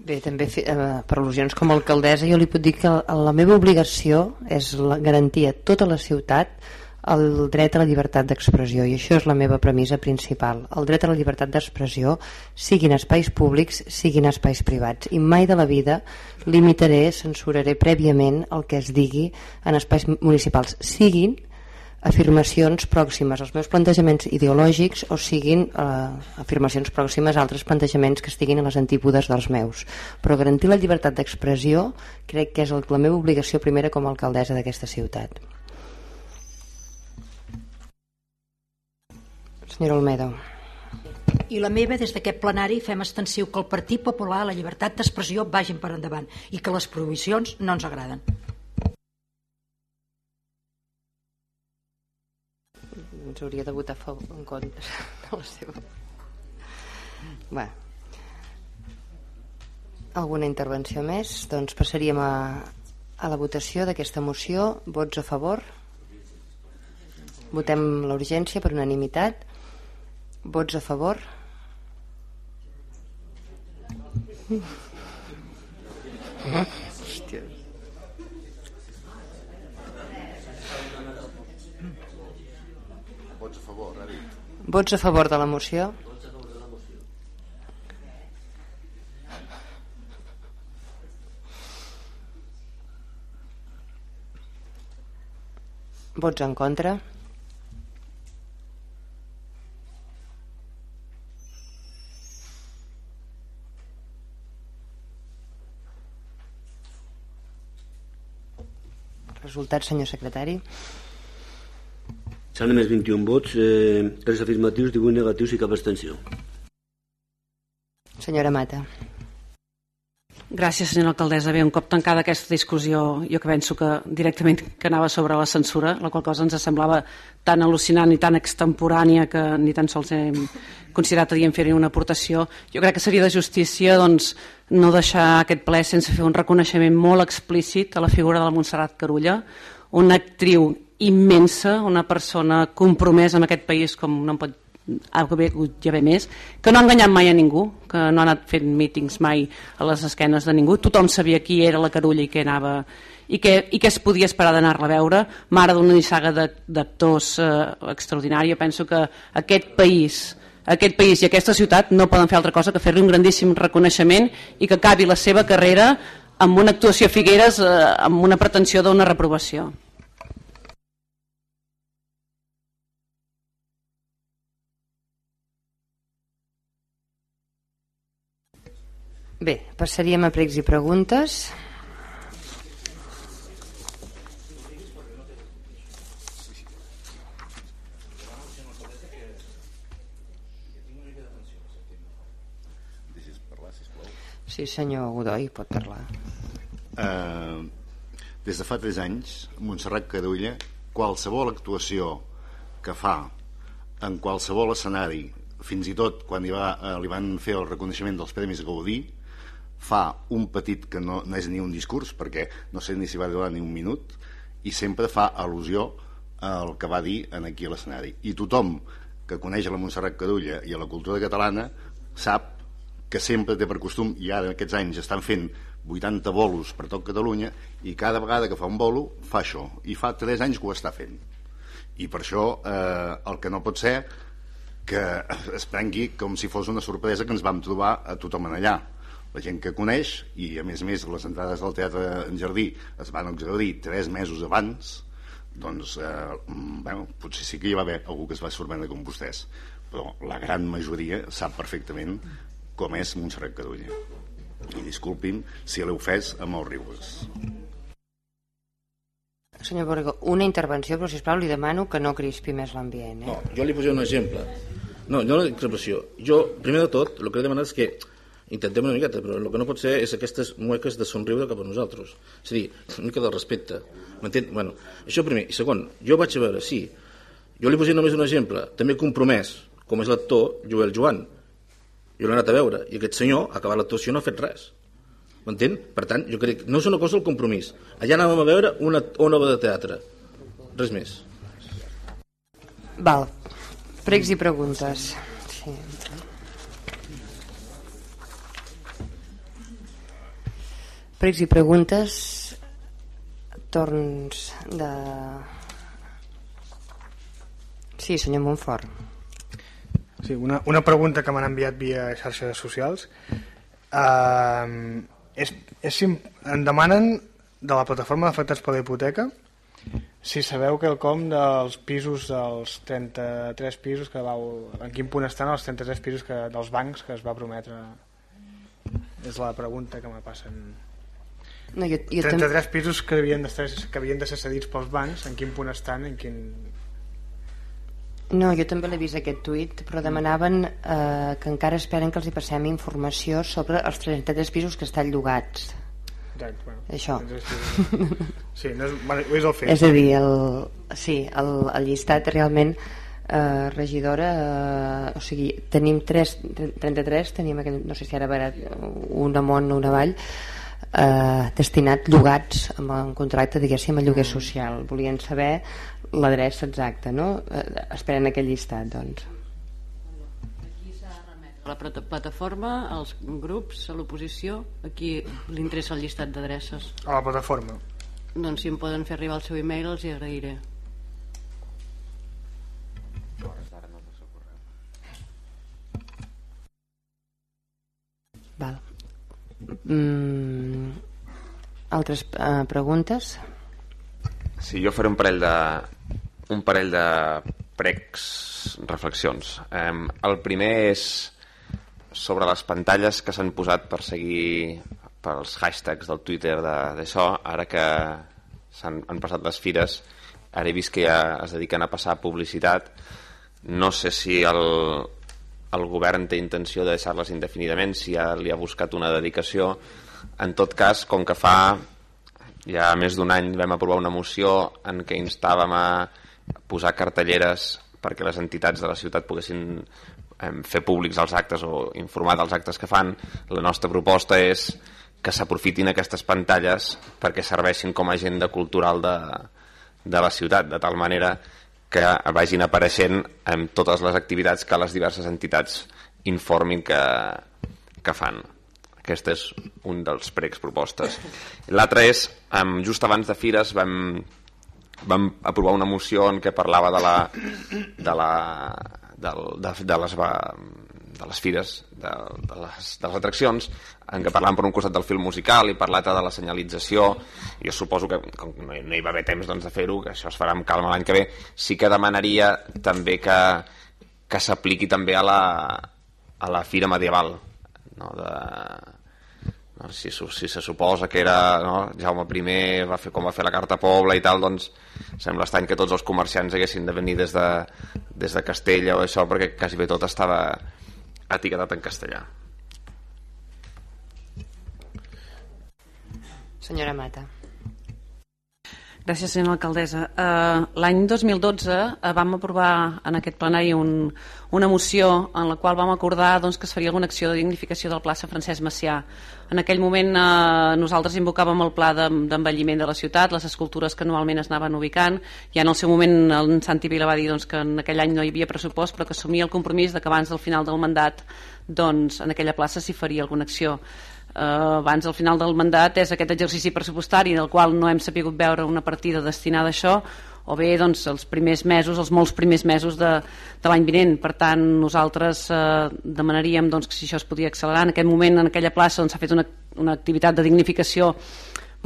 Bé, també eh, per al·lusions com a alcaldessa jo li puc dir que la meva obligació és la, garantir a tota la ciutat el dret a la llibertat d'expressió i això és la meva premissa principal. El dret a la llibertat d'expressió siguin espais públics, siguin espais privats. I mai de la vida limitaré, censuraré prèviament el que es digui en espais municipals. Siguin afirmacions pròximes als meus plantejaments ideològics o siguin eh, afirmacions pròximes a altres plantejaments que estiguin a les antípodes dels meus. Però garantir la llibertat d'expressió crec que és el, la meva obligació primera com a alcaldessa d'aquesta ciutat. Senyora Olmedo. I la meva, des d'aquest plenari, fem extensiu que el Partit Popular, la llibertat d'expressió, vagin per endavant i que les prohibicions no ens agraden. Ens hauria de votar en contra de la seva Bé. alguna intervenció més? Doncs passaríem a, a la votació d'aquesta moció. Vots a favor? Votem l'urgència per unanimitat. Vots a favor? Hòstia Vots a favor de la moció? Vots en contra? Resultat, senyor secretari. S'han emès 21 vots, eh, 3 afirmatius, 18 negatius i cap abstenció. Senyora Mata. Gràcies, senyora alcaldessa. Bé, un cop tancada aquesta discussió, jo que penso que directament que anava sobre la censura, la qual cosa ens semblava tan al·lucinant i tan extemporània que ni tan sols hem considerat adient fer-hi una aportació. Jo crec que seria de justícia doncs, no deixar aquest ple sense fer un reconeixement molt explícit a la figura de la Montserrat Carulla, una actriu immensa, una persona compromesa amb aquest país com no en pot ja ve més, que no ha enganyat mai a ningú, que no ha anat fent mítings mai a les esquenes de ningú, tothom sabia qui era la Carulla i què anava i què, i què es podia esperar d'anar-la a veure, mare d'una nissaga d'actors eh, extraordinària, penso que aquest país aquest país i aquesta ciutat no poden fer altra cosa que fer-li un grandíssim reconeixement i que acabi la seva carrera amb una actuació a Figueres eh, amb una pretensió d'una reprovació. Bé, passaríem a pregs i preguntes. Sí, senyor Godoy, pot parlar. Uh, des de fa 3 anys, Montserrat Cadulla, qualsevol actuació que fa en qualsevol escenari, fins i tot quan hi va, uh, li van fer el reconeixement dels Premis Gaudí, fa un petit que no, no és ni un discurs perquè no sé ni si va durar ni un minut i sempre fa al·lusió al que va dir en aquí a l'escenari. I tothom que coneix la Montserrat Cadulla i a la cultura catalana sap que sempre té per costum, i ara en aquests anys estan fent 80 bolos per tot Catalunya, i cada vegada que fa un bolo fa això, i fa 3 anys que ho està fent. I per això eh, el que no pot ser que es prengui com si fos una sorpresa que ens vam trobar a tothom allà la gent que coneix i a més a més les entrades del teatre en Jardí es van exaudir tres mesos abans doncs eh, bueno, potser sí que hi va haver algú que es va sorprendre com vostès però la gran majoria sap perfectament com és Montserrat Cadulla i disculpin si l'heu ofès amb els riures Senyor Borrego, una intervenció, però sisplau li demano que no crispi més l'ambient. Eh? No, jo li posaré un exemple. No, no la intervenció. Jo, primer de tot, el que he demanat és que intentem una miqueta, però el que no pot ser és aquestes mueques de somriure cap a nosaltres. És a dir, una mica de respecte. M'entén? Bueno, això primer. I segon, jo vaig a veure, sí, jo li posaré només un exemple, també compromès, com és l'actor Joel Joan. Jo l'he anat a veure, i aquest senyor, a acabar l'actuació, no ha fet res. M'entén? Per tant, jo crec que no és una cosa el compromís. Allà anàvem a veure una, una obra de teatre. Res més. Val. Pregs i preguntes. Sí. Pregs i preguntes torns de... Sí, senyor Montfort. Sí, una, una pregunta que m'han enviat via xarxes socials. Uh, és, és, em demanen de la plataforma d'afectats per la hipoteca si sabeu que el com dels pisos dels 33 pisos que vau, en quin punt estan els 33 pisos que, dels bancs que es va prometre és la pregunta que me passen no, jo, jo 33 tam... pisos que havien, que havien de ser cedits pels bancs, en quin punt estan, en quin... No, jo també l'he vist aquest tuit, però demanaven eh, que encara esperen que els hi passem informació sobre els 33 pisos que estan llogats. Exacte, bueno, Això. Sí, no és, bueno, és el fet. És a dir, el, sí, el, el llistat realment eh, regidora eh, o sigui, tenim 3, 33 tenim aquest, no sé si ara barat un amunt o una avall eh, destinat llogats amb un contracte diguéssim a lloguer social volien saber l'adreça exacta no? Eh, esperen aquell llistat doncs a la plataforma, als grups, a l'oposició, aquí li interessa el llistat d'adreces. A la plataforma. Doncs si em poden fer arribar el seu e-mail els hi agrairé. Mm, altres uh, preguntes? Sí, jo faré un parell de, un parell de pregs, reflexions. Eh, el primer és sobre les pantalles que s'han posat per seguir pels hashtags del Twitter d'això, ara que s'han han passat les fires, ara he vist que ja es dediquen a passar publicitat. No sé si el, el govern té intenció de deixar-les indefinidament, si ja li ha buscat una dedicació. En tot cas, com que fa ja més d'un any vam aprovar una moció en què instàvem a posar cartelleres perquè les entitats de la ciutat poguessin fer públics els actes o informar dels actes que fan, la nostra proposta és que s'aprofitin aquestes pantalles perquè serveixin com a agenda cultural de, de la ciutat, de tal manera que vagin apareixent en totes les activitats que les diverses entitats informin que, que fan. Aquest és un dels pregs propostes. L'altre és, just abans de Fires vam, vam aprovar una moció en què parlava de la, de la, de, de, de les de les fires, de, de, les, de les atraccions, en què parlàvem per un costat del film musical i per l'altre de la senyalització. Jo suposo que, com no hi va haver temps doncs, de fer-ho, que això es farà amb calma l'any que ve, sí que demanaria també que, que s'apliqui també a la, a la fira medieval, no? de, no? si, si se suposa que era no? Jaume I va fer com va fer la Carta Pobla i tal, doncs sembla estrany que tots els comerciants haguessin de venir des de, des de Castella o això perquè quasi bé tot estava etiquetat en castellà. Senyora Mata. Gràcies, senyora alcaldessa. Uh, L'any 2012 uh, vam aprovar en aquest plenari un, una moció en la qual vam acordar doncs, que es faria alguna acció de dignificació del plaça Francesc Macià. En aquell moment uh, nosaltres invocàvem el pla d'envelliment de la ciutat, les escultures que anualment es anaven ubicant, i en el seu moment el Santi Vila va dir doncs, que en aquell any no hi havia pressupost, però que assumia el compromís de que abans del final del mandat doncs, en aquella plaça s'hi faria alguna acció. Eh, abans del final del mandat és aquest exercici pressupostari del qual no hem sapigut veure una partida destinada a això o bé doncs, els primers mesos, els molts primers mesos de, de l'any vinent. Per tant, nosaltres eh, demanaríem doncs, que si això es podia accelerar. En aquest moment, en aquella plaça, s'ha fet una, una activitat de dignificació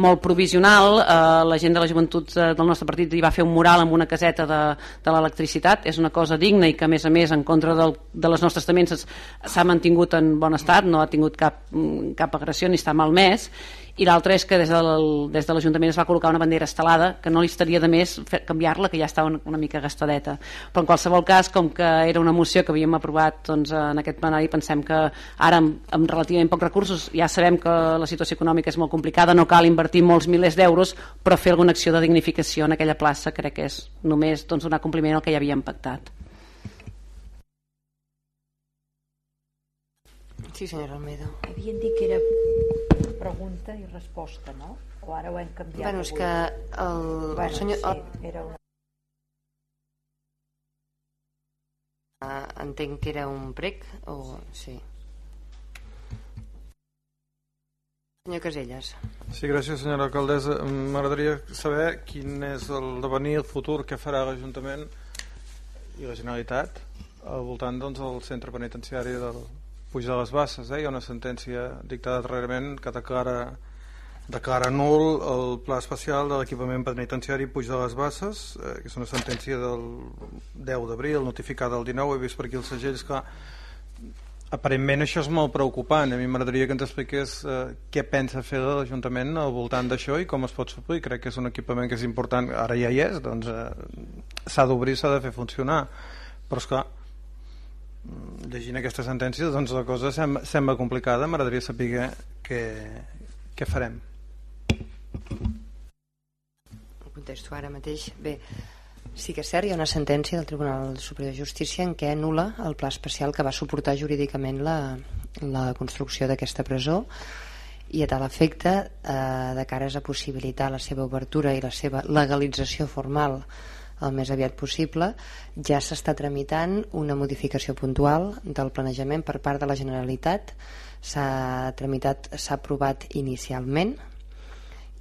molt provisional, eh, la gent de la joventut eh, del nostre partit hi va fer un mural amb una caseta de, de l'electricitat, és una cosa digna i que a més a més en contra del, de les nostres temences s'ha mantingut en bon estat, no ha tingut cap, mm, cap agressió ni està malmès i l'altre és que des, del, des de l'Ajuntament es va col·locar una bandera estelada que no li estaria de més canviar-la, que ja estava una, una mica gastadeta. Però en qualsevol cas, com que era una moció que havíem aprovat doncs, en aquest plenari, pensem que ara amb, amb relativament pocs recursos ja sabem que la situació econòmica és molt complicada, no cal invertir molts milers d'euros, però fer alguna acció de dignificació en aquella plaça crec que és només doncs, donar compliment al que ja havíem pactat. Sí, senyora Almeida. Havien dit que era pregunta i resposta, no? O ara ho hem canviat? Bueno, és que el, bueno, el senyor... Sí, era una... Uh, entenc que era un prec o... sí senyor Caselles Sí, gràcies senyora alcaldessa m'agradaria saber quin és el devenir el futur que farà l'Ajuntament i la Generalitat al voltant doncs, del centre penitenciari del Puig de les Basses eh? hi ha una sentència dictada darrerament que declara declara nul el pla especial de l'equipament penitenciari Puig de les Basses eh, que és una sentència del 10 d'abril notificada el 19 he vist per aquí els segells que aparentment això és molt preocupant. A mi m'agradaria que ens expliqués eh, què pensa fer l'Ajuntament al voltant d'això i com es pot suplir, crec que és un equipament que és important, ara ja hi és doncs eh, s'ha d'obrir, s'ha de fer funcionar. Però és clar llegint aquesta sentència doncs la cosa sembla, sembla complicada. M'agradaria saber què, què farem. Contesto ara mateix. Bé, sí que és cert hi ha una sentència del Tribunal Superior de Justícia en què anula el pla especial que va suportar jurídicament la, la construcció d'aquesta presó i a tal efecte eh, de cares a possibilitar la seva obertura i la seva legalització formal el més aviat possible. Ja s'està tramitant una modificació puntual del planejament per part de la Generalitat. S'ha tramitat, s'ha aprovat inicialment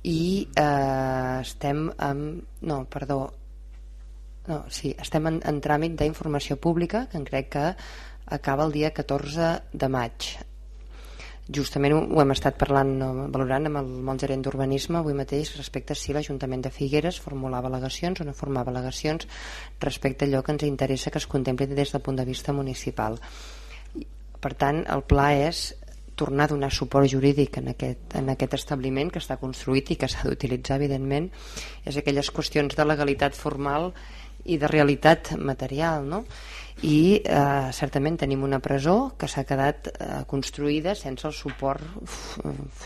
i eh, estem amb... No, perdó. No, sí, estem en, en tràmit d'informació pública que crec que acaba el dia 14 de maig justament ho hem estat parlant, valorant amb el, amb gerent d'urbanisme avui mateix respecte a si l'Ajuntament de Figueres formulava al·legacions o no formava al·legacions respecte a allò que ens interessa que es contempli des del punt de vista municipal. Per tant, el pla és tornar a donar suport jurídic en aquest, en aquest establiment que està construït i que s'ha d'utilitzar, evidentment, és aquelles qüestions de legalitat formal i de realitat material, no? I eh, certament tenim una presó que s'ha quedat eh, construïda sense el suport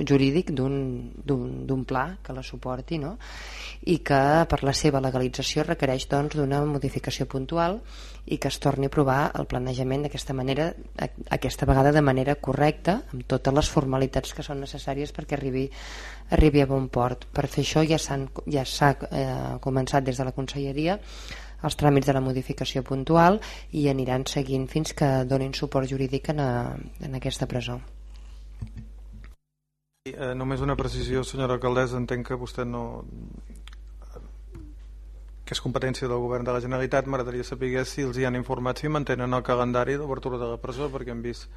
jurídic d'un pla que la suporti no? i que per la seva legalització requereix doncs d'una modificació puntual i que es torni a provar el planejament d'aquesta manera aquesta vegada de manera correcta amb totes les formalitats que són necessàries perquè arribi, arribi a bon port per fer això ja s'ha ja eh, començat des de la Conselleria els tràmits de la modificació puntual i aniran seguint fins que donin suport jurídic en, a, en aquesta presó. Eh, només una precisió, senyora alcaldessa, entenc que vostè no que és competència del govern de la Generalitat, m'agradaria saber si els hi han informat si mantenen el calendari d'obertura de la presó, perquè hem vist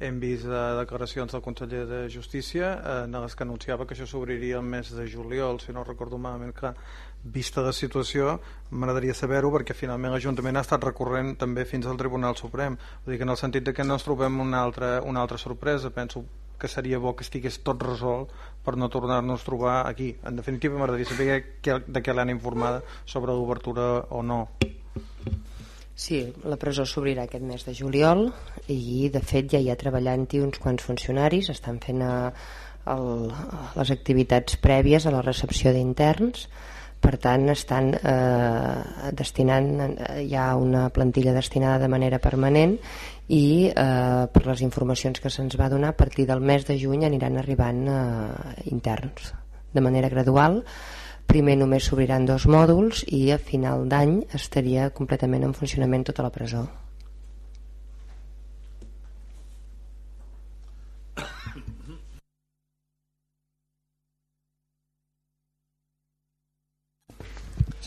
hem vist eh, declaracions del conseller de Justícia eh, en les que anunciava que això s'obriria el mes de juliol, si no recordo malament que vista la situació m'agradaria saber-ho perquè finalment l'Ajuntament ha estat recorrent també fins al Tribunal Suprem. Vull dir que en el sentit de que no ens trobem una altra, una altra sorpresa penso que seria bo que estigués tot resolt per no tornar-nos a trobar aquí. En definitiva m'agradaria saber que, de què l'han informada sobre l'obertura o no. Sí, la presó s'obrirà aquest mes de juliol i de fet ja hi ha treballant-hi uns quants funcionaris estan fent a, eh, el, les activitats prèvies a la recepció d'interns per tant estan eh, destinant hi ha una plantilla destinada de manera permanent i eh, per les informacions que se'ns va donar a partir del mes de juny aniran arribant eh, interns de manera gradual. Primer només s'obriran dos mòduls i a final d'any estaria completament en funcionament tota la presó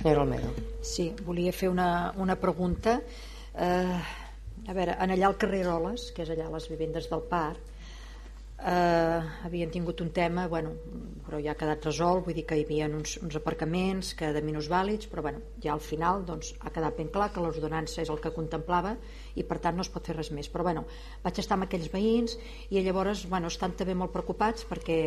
Senyora Almedo. Sí, volia fer una, una pregunta. Eh, a veure, en allà al carrer Roles, que és allà les vivendes del parc, eh, havien tingut un tema bueno, però ja ha quedat resolt vull dir que hi havia uns, uns aparcaments que de minusvàlids però bueno, ja al final doncs, ha quedat ben clar que l'ordenança és el que contemplava i per tant no es pot fer res més. Però bueno, vaig estar amb aquells veïns i llavors bueno, estan també molt preocupats perquè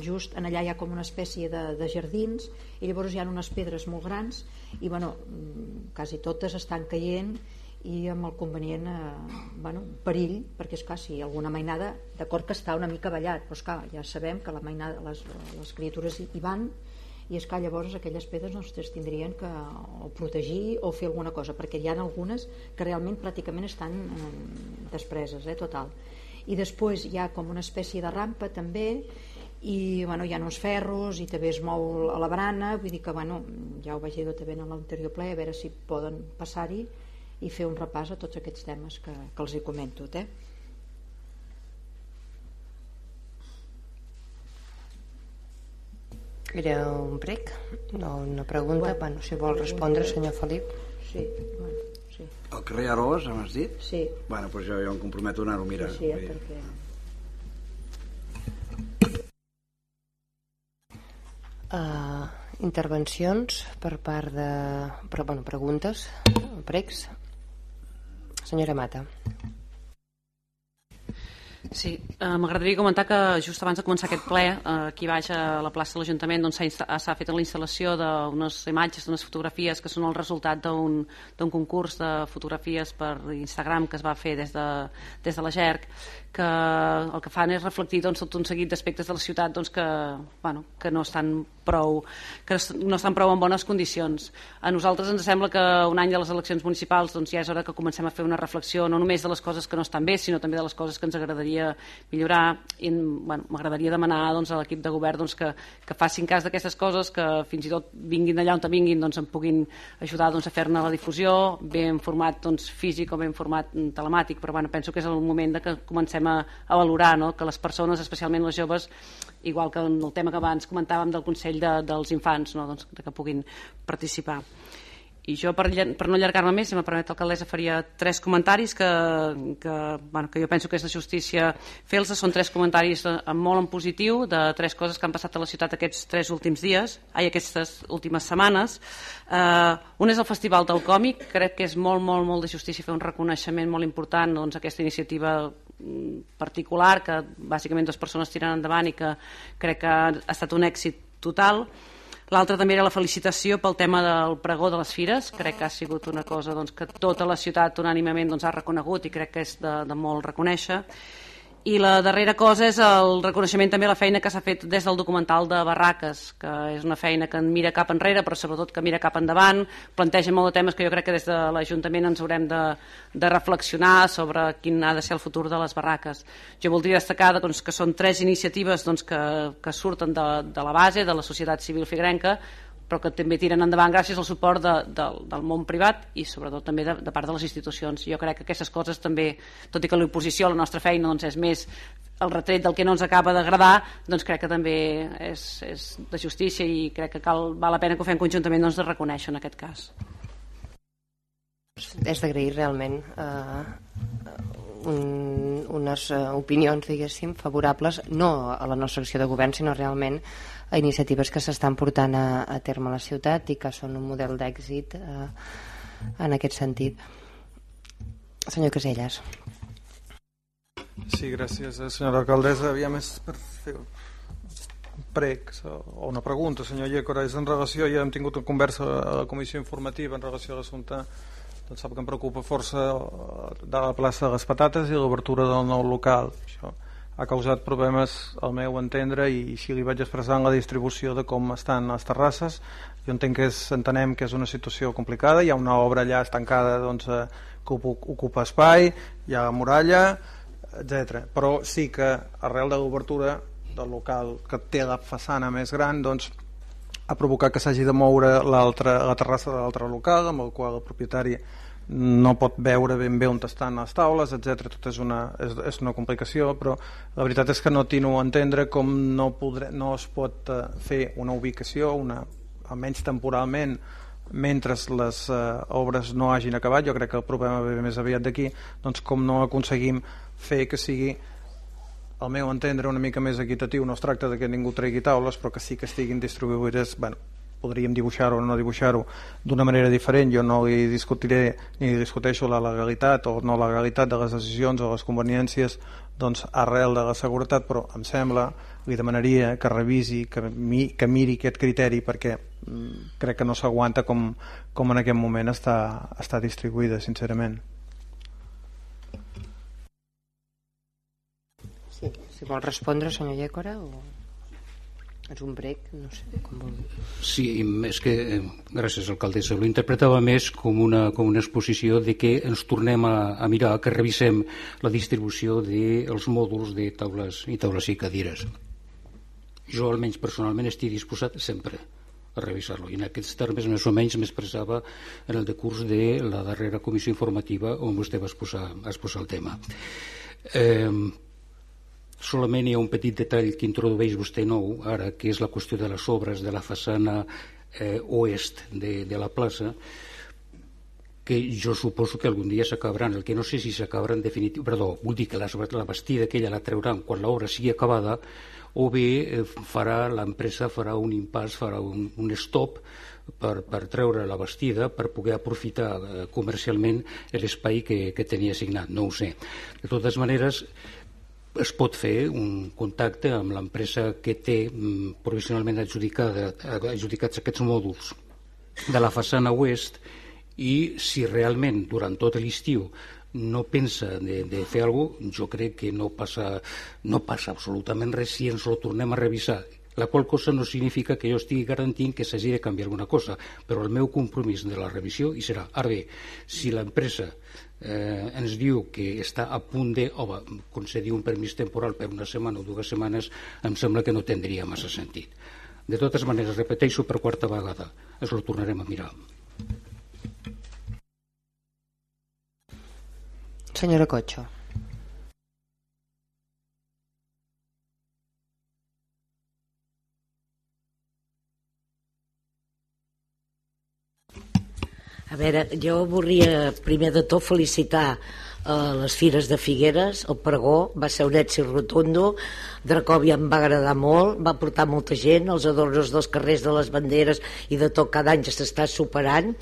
just en allà hi ha com una espècie de, de jardins i llavors hi ha unes pedres molt grans i bueno, mm, quasi totes estan caient i amb el convenient eh, bueno, perill, perquè és clar, si alguna mainada d'acord que està una mica ballat però esclar, ja sabem que la mainada, les, les criatures hi van i és que llavors aquelles pedres no es tindrien que o protegir o fer alguna cosa perquè hi ha algunes que realment pràcticament estan eh, despreses, eh, total i després hi ha com una espècie de rampa també i bueno, hi ha uns ferros i també es mou a la barana vull dir que bueno, ja ho vaig dir també en l'anterior ple a veure si poden passar-hi i fer un repàs a tots aquests temes que, que els hi comento eh? Era un prec? No, una pregunta? Bueno, bueno si vol respondre, senyor Felip. Sí, bueno, sí. El carrer Aroles, m'has dit? Sí. Bueno, doncs jo, jo em comprometo a anar-ho a mirar. Sí, sí, eh, perquè... Uh, intervencions per part de... Però, bueno, preguntes, precs. Senyora Mata. Sí, eh, m'agradaria comentar que just abans de començar aquest ple, eh, aquí baix a la plaça de l'Ajuntament doncs, s'ha fet la instal·lació d'unes imatges, d'unes fotografies que són el resultat d'un concurs de fotografies per Instagram que es va fer des de, des de la GERC que el que fan és reflectir doncs, tot un seguit d'aspectes de la ciutat doncs, que, bueno, que no estan prou que no estan prou en bones condicions. A nosaltres ens sembla que un any de les eleccions municipals doncs, ja és hora que comencem a fer una reflexió no només de les coses que no estan bé, sinó també de les coses que ens agradaria millorar i bueno, m'agradaria demanar doncs, a l'equip de govern doncs, que, que facin cas d'aquestes coses, que fins i tot vinguin d'allà on vinguin doncs, em puguin ajudar doncs, a fer-ne la difusió, bé en format doncs, físic o bé en format telemàtic, però bueno, penso que és el moment de que comencem a, a valorar no? que les persones, especialment les joves, igual que el tema que abans comentàvem del Consell de, dels Infants, no? doncs, que puguin participar. I jo, per, per no allargar-me més, si me permet l'alcaldessa, faria tres comentaris que, que, bueno, que jo penso que és de justícia fer-los. Són tres comentaris molt en positiu de tres coses que han passat a la ciutat aquests tres últims dies, ai, aquestes últimes setmanes. Uh, un és el Festival del Còmic, crec que és molt, molt, molt de justícia fer un reconeixement molt important doncs, a aquesta iniciativa particular que bàsicament dues persones tiren endavant i que crec que ha estat un èxit total. L'altre també era la felicitació pel tema del pregó de les fires. Crec que ha sigut una cosa doncs, que tota la ciutat unànimament doncs, ha reconegut i crec que és de, de molt reconèixer. I la darrera cosa és el reconeixement també a la feina que s'ha fet des del documental de Barraques, que és una feina que mira cap enrere, però sobretot que mira cap endavant, planteja molt de temes que jo crec que des de l'Ajuntament ens haurem de, de reflexionar sobre quin ha de ser el futur de les barraques. Jo voldria destacar doncs, que són tres iniciatives doncs, que, que surten de, de la base, de la societat civil figrenca, però que també tiren endavant gràcies al suport de, de, del món privat i sobretot també de, de part de les institucions. Jo crec que aquestes coses també, tot i que l'oposició, la nostra feina doncs, és més el retret del que no ens acaba d'agradar, doncs crec que també és, és de justícia i crec que cal, val la pena que ho fem conjuntament doncs, de reconèixer en aquest cas. És d'agrair realment eh, un, unes uh, opinions, diguéssim, favorables no a la nostra acció de govern, sinó realment a iniciatives que s'estan portant a, a terme a la ciutat i que són un model d'èxit eh, en aquest sentit. Senyor Caselles. Sí, gràcies, eh, senyora alcaldessa. Havia més per fer pregs o una pregunta, senyor Llécora. És en relació, ja hem tingut una conversa a la comissió informativa en relació a l'assumpte doncs sap que em preocupa força de la plaça de les Patates i l'obertura del nou local. Això ha causat problemes al meu entendre i si li vaig expressar en la distribució de com estan les terrasses jo entenc que és, entenem que és una situació complicada hi ha una obra allà estancada doncs, eh, que ocupa espai hi ha muralla etc. però sí que arrel de l'obertura del local que té la façana més gran doncs ha provocat que s'hagi de moure la terrassa de l'altre local amb el qual el propietari no pot veure ben bé on estan les taules, etc. Tot és una, és, és una complicació, però la veritat és que no tino a entendre com no, podré, no es pot uh, fer una ubicació, una, almenys temporalment, mentre les uh, obres no hagin acabat, jo crec que el problema ve més aviat d'aquí, doncs com no aconseguim fer que sigui al meu entendre una mica més equitatiu. No es tracta de que ningú tregui taules però que sí que estiguin distribuïdes bueno, podríem dibuixar-ho o no dibuixar-ho d'una manera diferent, jo no li discutiré ni discuteixo la legalitat o no legalitat de les decisions o les conveniències doncs arrel de la seguretat però em sembla, li demanaria que revisi, que, mi, que miri aquest criteri perquè mm, crec que no s'aguanta com, com en aquest moment està, està distribuïda sincerament. Sí, si vol respondre senyor Llécora o... És un brec, no sé com vol... Sí, és que, eh, gràcies alcaldessa, ho interpretava més com una, com una exposició de que ens tornem a, a mirar, que revisem la distribució dels mòduls de taules i taules i cadires. Jo almenys personalment estic disposat sempre a revisar-lo i en aquests termes més o menys m'expressava en el decurs de la darrera comissió informativa on vostè va exposar, exposar el tema. Eh, Solament hi ha un petit detall que introdueix vostè nou, ara, que és la qüestió de les obres de la façana eh, oest de, de la plaça, que jo suposo que algun dia s'acabaran. El que no sé si s'acabaran definitiu... Perdó, vull dir que la, la bastida aquella la trauran quan l'obra sigui acabada o bé eh, farà l'empresa farà un impàs, farà un, un stop per, per treure la bastida per poder aprofitar eh, comercialment l'espai que, que tenia assignat, no ho sé. De totes maneres, es pot fer un contacte amb l'empresa que té mm, provisionalment adjudicada, adjudicats aquests mòduls de la façana oest i si realment durant tot l'estiu no pensa de, de fer alguna cosa, jo crec que no passa, no passa absolutament res si ens ho tornem a revisar la qual cosa no significa que jo estigui garantint que s'hagi de canviar alguna cosa, però el meu compromís de la revisió hi serà. Ara bé, si l'empresa eh, ens diu que està a punt de home, concedir un permís temporal per una setmana o dues setmanes, em sembla que no tindria massa sentit. De totes maneres, repeteixo per quarta vegada, es ho tornarem a mirar. Senyora Cocho. A veure, jo volia primer de tot felicitar a les Fires de Figueres, el pregó va ser un èxit rotundo, Dracòvia em va agradar molt, va portar molta gent, els adornos dels carrers de les banderes i de tot cada any ja s'està superant.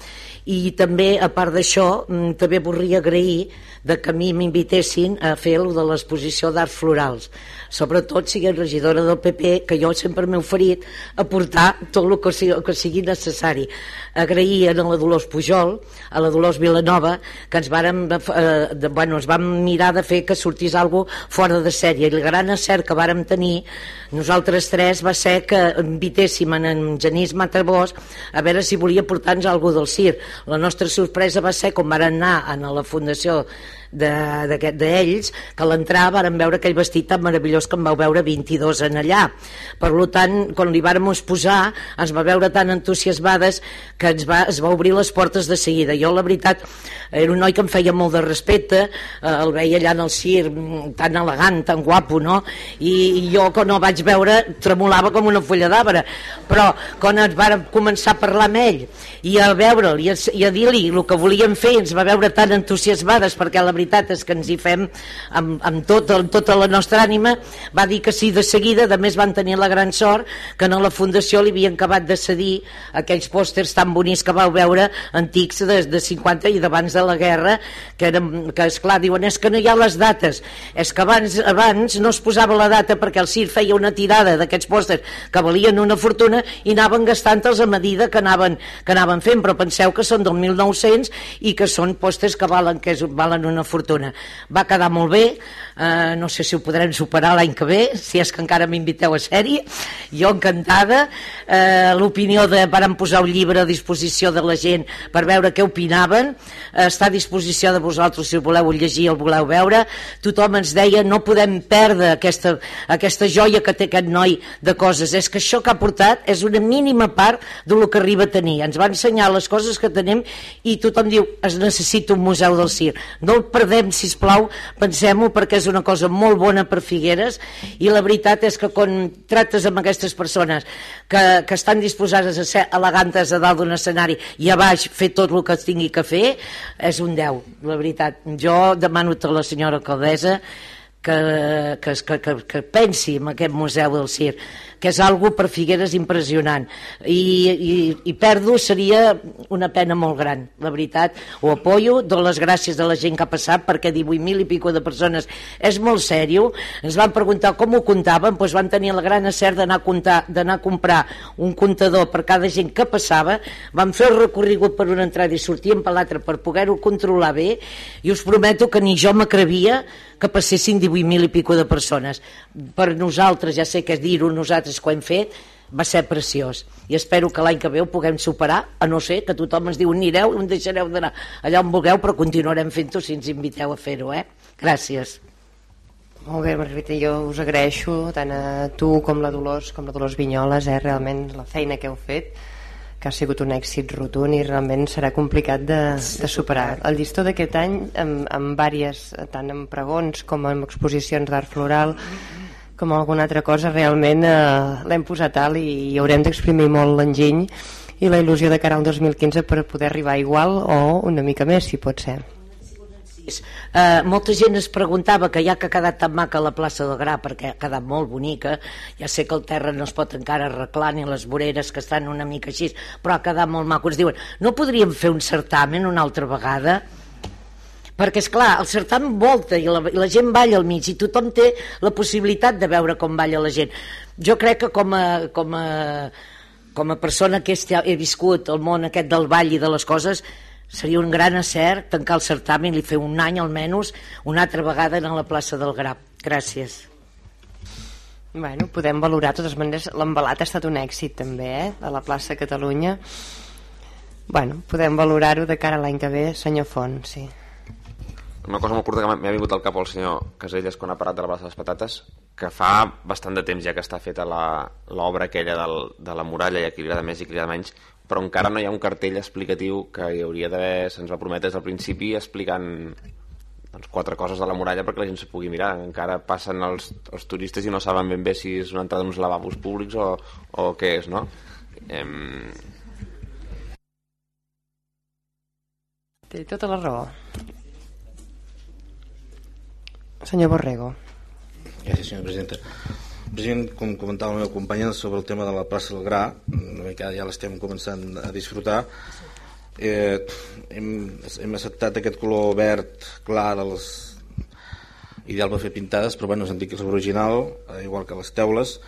I també, a part d'això, mm, també volia agrair de que a mi m'invitessin a fer el de l'exposició d'arts florals. Sobretot siguent regidora del PP, que jo sempre m'he oferit a portar tot el que sigui, que sigui necessari. Agrair a la Dolors Pujol, a la Dolors Vilanova, que ens vàrem, eh, de, bueno, ens vam mirar de fer que sortís algo fora de sèrie. I el gran acert que vàrem tenir nosaltres tres va ser que invitéssim en, en Genís Matabós a veure si volia portar-nos alguna del CIR. La nostra sorpresa va ser com van anar a la Fundació d'ells, de, que a l'entrar varen veure aquell vestit tan meravellós que en vau veure 22 en allà. Per tant, quan li vàrem posar, ens va veure tan entusiasmades que ens va, es va obrir les portes de seguida. Jo, la veritat, era un noi que em feia molt de respecte, eh, el veia allà en el cir mm, tan elegant, tan guapo, no? I, i jo, quan el vaig veure, tremolava com una fulla d'arbre. Però, quan ens va començar a parlar amb ell i a veure'l i a, a dir-li el que volíem fer, ens va veure tan entusiasmades perquè la veritat és que ens hi fem amb, amb, tot, amb tota la nostra ànima, va dir que sí de seguida, a més van tenir la gran sort que a la Fundació li havien acabat de cedir aquells pòsters tan bonics que vau veure antics de, de 50 i d'abans de la guerra, que, eren, que esclar, diuen, és que no hi ha les dates, és que abans, abans no es posava la data perquè el CIR feia una tirada d'aquests pòsters que valien una fortuna i anaven gastant-los a medida que anaven, que anaven fent, però penseu que són del 1900 i que són pòsters que valen, que és, valen una fortuna. Va quedar molt bé, eh, no sé si ho podrem superar l'any que ve, si és que encara m'inviteu a sèrie, jo encantada, eh, l'opinió de vàrem posar un llibre a disposició de la gent per veure què opinaven, eh, està a disposició de vosaltres si el voleu llegir el voleu veure, tothom ens deia no podem perdre aquesta, aquesta joia que té aquest noi de coses, és que això que ha portat és una mínima part del que arriba a tenir, ens va ensenyar les coses que tenim i tothom diu es necessita un museu del CIR, no el perdem si plau, pensem-ho perquè és una cosa molt bona per Figueres i la veritat és que quan trates amb aquestes persones que, que estan disposades a ser elegantes a dalt d'un escenari i a baix fer tot el que es tingui que fer és un 10, la veritat. Jo demano a la senyora alcaldessa que, que, que, que pensi en aquest museu del circ que és algo per Figueres impressionant. I, i, i perdre seria una pena molt gran la veritat, ho apoyo, dono les gràcies a la gent que ha passat perquè 18.000 i pico de persones és molt sèrio. Ens van preguntar com ho comptaven doncs van tenir la gran acert d'anar a, comptar, a comprar un comptador per cada gent que passava. Vam fer el recorregut per una entrada i sortíem per l'altra per poder-ho controlar bé. I us prometo que ni jo m'acrevia que passessin 18.000 i pico de persones. Per nosaltres, ja sé que és dir-ho nosaltres nosaltres que ho hem fet va ser preciós i espero que l'any que ve ho puguem superar a no ser que tothom ens diu anireu i em deixareu d'anar allà on vulgueu però continuarem fent-ho si ens inviteu a fer-ho eh? gràcies molt bé, Margarita, jo us agraeixo tant a tu com la Dolors com la Dolors Vinyoles, eh, realment la feina que heu fet que ha sigut un èxit rotund i realment serà complicat de, de superar. El llistó d'aquest any, amb, amb vàries, tant en pregons com en exposicions d'art floral, com alguna altra cosa realment eh, l'hem posat alt i, i haurem d'exprimir molt l'enginy i la il·lusió de cara al 2015 per poder arribar igual o una mica més si pot ser. Uh, molta gent es preguntava que ja que ha quedat tan maca la plaça del Gra perquè ha quedat molt bonica ja sé que el terra no es pot encara arreglar ni les voreres que estan una mica així però ha quedat molt maco, ens diuen no podríem fer un certamen una altra vegada perquè és clar, el certamen volta i la, i la gent balla al mig i tothom té la possibilitat de veure com balla la gent jo crec que com a, com a, com a persona que he viscut el món aquest del ball i de les coses seria un gran acert tancar el certamen i fer un any almenys una altra vegada en la plaça del Grap gràcies Bueno, podem valorar, de totes maneres, l'embalat ha estat un èxit també, eh? a la plaça Catalunya. Bueno, podem valorar-ho de cara a l'any que ve, senyor Font, sí una cosa molt curta que m'ha vingut al cap al senyor Caselles quan ha parlat de la plaça de les patates que fa bastant de temps ja que està feta l'obra aquella del, de la muralla i a qui li agrada més i qui li agrada menys però encara no hi ha un cartell explicatiu que hi hauria d'haver, se'ns va prometre des del principi explicant doncs, quatre coses de la muralla perquè la gent se pugui mirar encara passen els, els turistes i no saben ben bé si és una entrada d'uns lavabos públics o, o què és no? Em... té tota la raó Senyor Borrego. Gràcies, senyora presidenta. President, com comentava la meva companya sobre el tema de la plaça del Gra, una mica ja l'estem començant a disfrutar, eh, hem, hem acceptat aquest color verd clar dels ideal per fer pintades, però bueno, sentit que és l'original, eh, igual que les teules,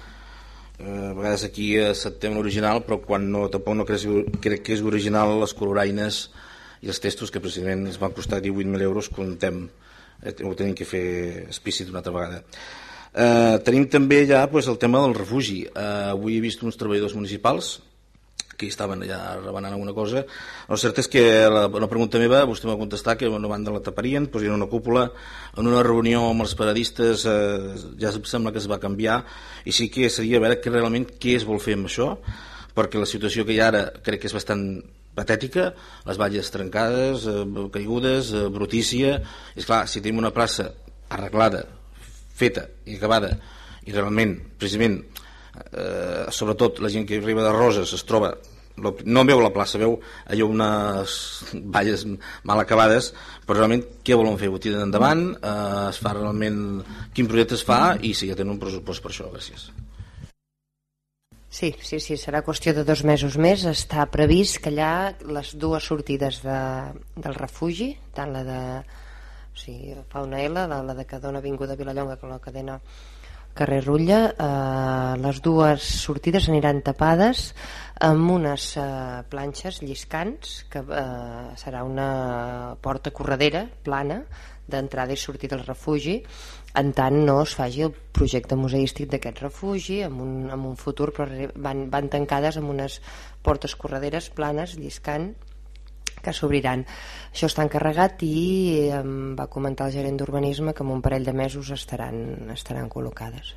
eh, a vegades aquí acceptem l'original, però quan no, tampoc no crec, crec que és original les coloraines i els textos que precisament ens van costar 18.000 euros, contem eh, ho tenim que fer explícit una altra vegada. Eh, tenim també ja pues, el tema del refugi. Eh, avui he vist uns treballadors municipals que estaven allà rebenant alguna cosa. El cert és que la, una pregunta meva vostè m'ha contestat que una banda la taparien posarien una cúpula en una reunió amb els paradistes eh, ja sembla que es va canviar i sí que seria veure que realment què es vol fer amb això perquè la situació que hi ha ara crec que és bastant patètica, les valles trencades, eh, caigudes, eh, brutícia... És clar, si tenim una plaça arreglada, feta i acabada, i realment, precisament, eh, sobretot la gent que arriba de Roses es troba no veu la plaça, veu allò unes valles mal acabades però realment què volen fer? Ho tiren endavant eh, es fa realment quin projecte es fa i si ja tenen un pressupost per això, gràcies Sí, sí, sí, serà qüestió de dos mesos més. Està previst que allà les dues sortides de, del refugi, tant la de o sigui, Fauna L, la, la de que dona Avinguda Vilallonga com la cadena carrer Rutlla, eh, les dues sortides aniran tapades amb unes eh, planxes lliscants, que eh, serà una porta corredera plana d'entrada i sortida del refugi en tant no es faci el projecte museístic d'aquest refugi en un, en un futur però van, van tancades amb unes portes correderes planes lliscant que s'obriran. Això està encarregat i em va comentar el gerent d'urbanisme que en un parell de mesos estaran, estaran col·locades.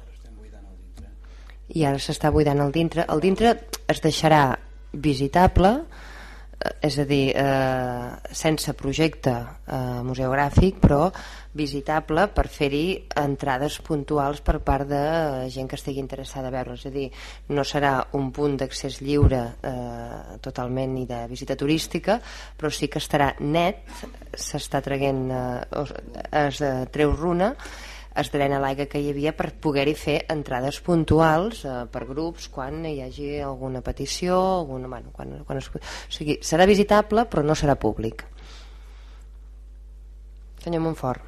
I ara s'està buidant el dintre. El dintre es deixarà visitable, és a dir, eh, sense projecte eh, museogràfic, però visitable per fer-hi entrades puntuals per part de gent que estigui interessada a veure. És a dir, no serà un punt d'accés lliure eh, totalment ni de visita turística, però sí que estarà net, s'està traient, eh, es treu runa, es drena l'aigua que hi havia per poder-hi fer entrades puntuals eh, per grups quan hi hagi alguna petició alguna, bueno, quan, quan es, o sigui, serà visitable però no serà públic. Senyor Montfort.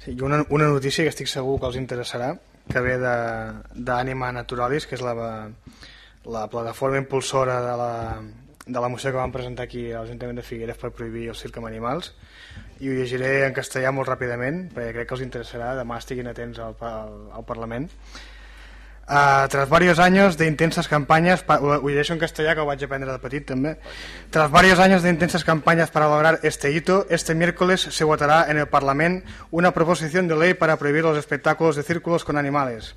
Sí, una, una notícia que estic segur que els interessarà, que ve d'Anima Naturalis, que és la, la plataforma impulsora de la, de la moció que vam presentar aquí a l'Ajuntament de Figueres per prohibir el circ amb animals i ho llegiré en castellà molt ràpidament perquè crec que els interessarà, demà estiguin atents al, al, al Parlament Uh, tras varios años de intensas campañas, lo en castellano que lo voy a aprender de petit también. Tras varios años de intensas campañas para lograr este hito, este miércoles se votará en el Parlamento una proposición de ley para prohibir los espectáculos de círculos con animales.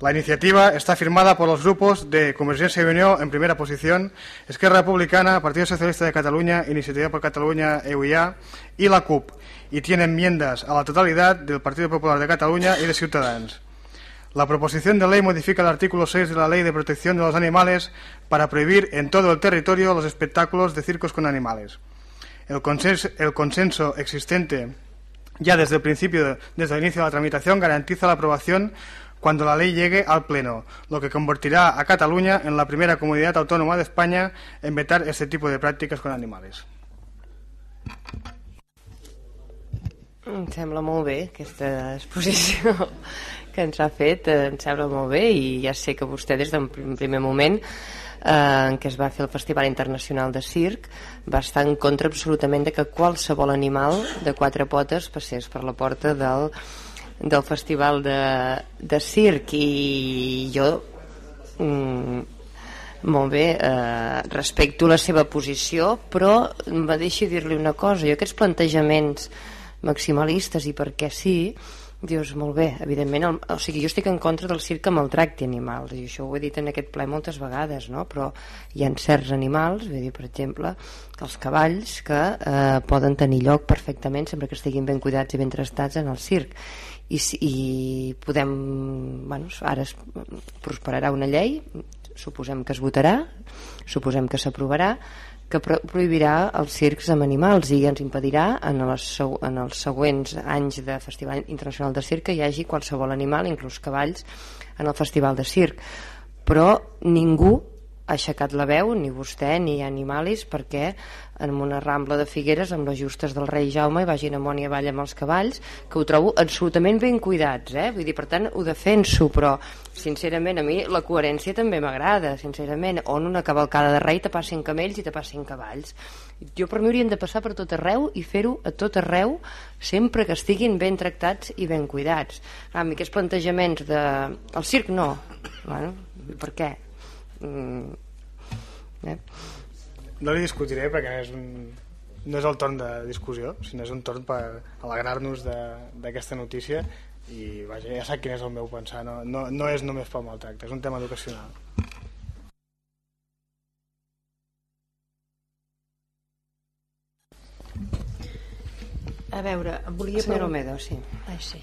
La iniciativa está firmada por los grupos de Convergencia y en primera posición, Esquerra Republicana, Partido Socialista de Cataluña, Iniciativa por Cataluña, EUIA y la CUP, y tiene enmiendas a la totalidad del Partido Popular de Cataluña y de Ciutadans. La proposición de ley modifica el artículo 6 de la Ley de Protección de los Animales para prohibir en todo el territorio los espectáculos de circos con animales. El consenso, existente ya desde el principio, desde el inicio de la tramitación, garantiza la aprobación cuando la ley llegue al Pleno, lo que convertirá a Cataluña en la primera comunidad autónoma de España en vetar este tipo de prácticas con animales. sembla que ens ha fet eh, em sembla molt bé i ja sé que vostè des d'un primer moment eh, en què es va fer el Festival Internacional de Circ va estar en contra absolutament de que qualsevol animal de quatre potes passés per la porta del, del Festival de, de Circ i jo mm, molt bé, eh, respecto la seva posició però em va deixar dir-li una cosa jo aquests plantejaments maximalistes i per què sí Dius, molt bé, evidentment, el, o sigui, jo estic en contra del circ que maltracti animals, i això ho he dit en aquest ple moltes vegades, no? però hi ha certs animals, vull dir, per exemple, els cavalls que eh, poden tenir lloc perfectament sempre que estiguin ben cuidats i ben trastats en el circ. I, i podem, bueno, ara es prosperarà una llei, suposem que es votarà, suposem que s'aprovarà, que prohibirà els circs amb animals i ens impedirà en els, en els següents anys de Festival Internacional de Circ que hi hagi qualsevol animal, inclús cavalls, en el Festival de Circ. Però ningú aixecat la veu, ni vostè ni Animalis, perquè en una rambla de Figueres amb les justes del rei Jaume i vagin amunt i avall amb els cavalls, que ho trobo absolutament ben cuidats, eh? Vull dir, per tant, ho defenso, però sincerament a mi la coherència també m'agrada, sincerament, on una cavalcada de rei te passin camells i te passin cavalls. Jo per mi haurien de passar per tot arreu i fer-ho a tot arreu sempre que estiguin ben tractats i ben cuidats. Ah, amb aquests plantejaments de... El circ no. Bueno, per què? Mm, eh? No li discutiré perquè és un, no és el torn de discussió, sinó és un torn per alegrar-nos d'aquesta notícia i vaja, ja sap quin és el meu pensar, no, no, no és només pel maltracte, és un tema educacional. A veure, volia... Senyora Omedo, sí. Ai, sí.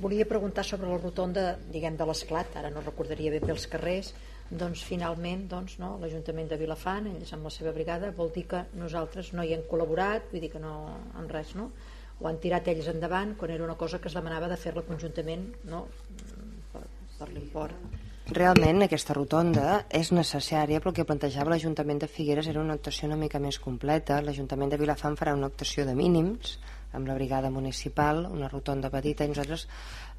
Volia preguntar sobre la rotonda, diguem, de l'esclat, ara no recordaria bé els carrers, doncs finalment doncs, no, l'Ajuntament de Vilafant, ells amb la seva brigada, vol dir que nosaltres no hi hem col·laborat, vull dir que no en res, no? ho han tirat ells endavant quan era una cosa que es demanava de fer-la conjuntament no? per, per l'import. Realment aquesta rotonda és necessària però el que plantejava l'Ajuntament de Figueres era una actuació una mica més completa l'Ajuntament de Vilafant farà una actuació de mínims amb la brigada municipal, una rotonda petita, i nosaltres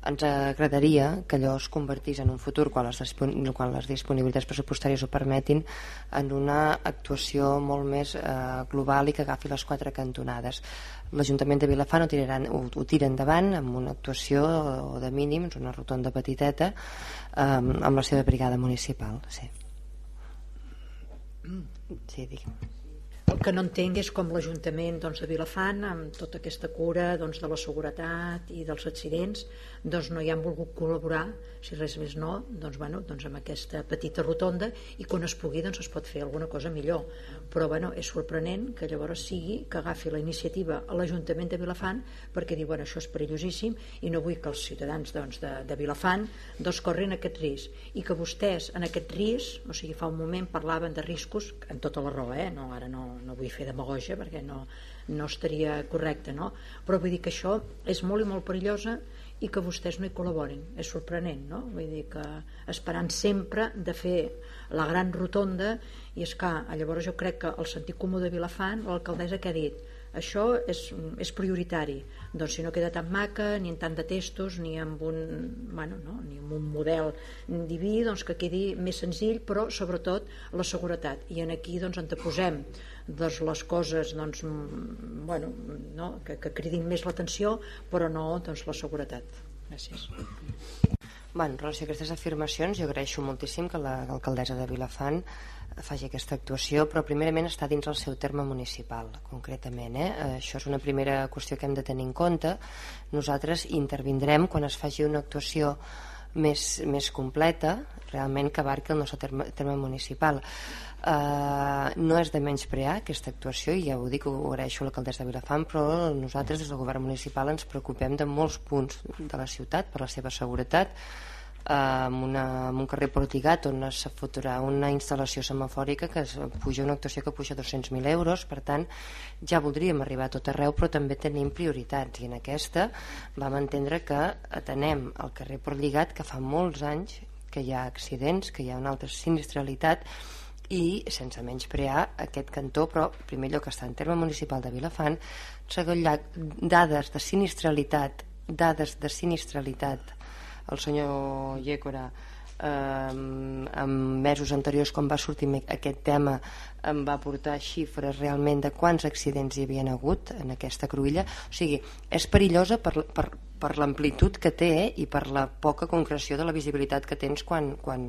ens agradaria que allò es convertís en un futur, quan les, quan les disponibilitats pressupostàries ho permetin, en una actuació molt més eh, global i que agafi les quatre cantonades. L'Ajuntament de Vilafant ho, tiraran, ho, ho tira endavant amb una actuació de mínims, una rotonda petiteta, eh, amb la seva brigada municipal. Sí. Sí, digue'm. El que no entenc és com l'Ajuntament doncs, de Vilafant, amb tota aquesta cura doncs, de la seguretat i dels accidents, doncs no hi han volgut col·laborar, si res més no, doncs, bueno, doncs amb aquesta petita rotonda i quan es pugui doncs, es pot fer alguna cosa millor. Però bueno, és sorprenent que llavors sigui que agafi la iniciativa a l'Ajuntament de Vilafant perquè diu, bueno, això és perillosíssim i no vull que els ciutadans doncs, de, de Vilafant doncs, corren aquest risc i que vostès en aquest risc, o sigui, fa un moment parlaven de riscos, amb tota la raó, eh? no, ara no, no vull fer demagogia perquè no, no estaria correcte, no? però vull dir que això és molt i molt perillosa i que vostès no hi col·laborin. És sorprenent, no? Vull dir que esperant sempre de fer la gran rotonda i és que llavors jo crec que el sentit comú de Vilafant, l'alcaldessa que ha dit això és, és prioritari doncs si no queda tan maca ni en tant de testos ni amb un, bueno, no, ni amb un model diví doncs que quedi més senzill però sobretot la seguretat i en aquí doncs anteposem doncs, les coses doncs, bueno, no, que, que cridin més l'atenció però no doncs, la seguretat gràcies Bueno, en relació a aquestes afirmacions, jo agraeixo moltíssim que l'alcaldessa de Vilafant faci aquesta actuació, però primerament està dins el seu terme municipal, concretament. Eh? Això és una primera qüestió que hem de tenir en compte. Nosaltres intervindrem quan es faci una actuació més, més completa, realment que abarqui el nostre terme, terme municipal. Uh, no és de menysprear aquesta actuació i ja ho dic, ho agraeixo a l'alcaldessa de Vilafant però nosaltres des del govern municipal ens preocupem de molts punts de la ciutat per la seva seguretat. Amb, una, amb un carrer portigat on es fotrà una instal·lació semafòrica que es puja una actuació que puja 200.000 euros. Per tant ja voldríem arribar a tot arreu però també tenim prioritats i en aquesta vam entendre que atenem el carrer Portlligat que fa molts anys que hi ha accidents, que hi ha una altra sinistralitat i sense menys prear aquest cantó però primer lloc està en terme municipal de Vilafant. Segon lloc dades de sinistralitat dades de sinistralitat el senyor Llécora eh, en mesos anteriors quan va sortir aquest tema em va portar xifres realment de quants accidents hi havien hagut en aquesta cruïlla. O sigui, és perillosa per, per, per l'amplitud que té i per la poca concreció de la visibilitat que tens quan, quan,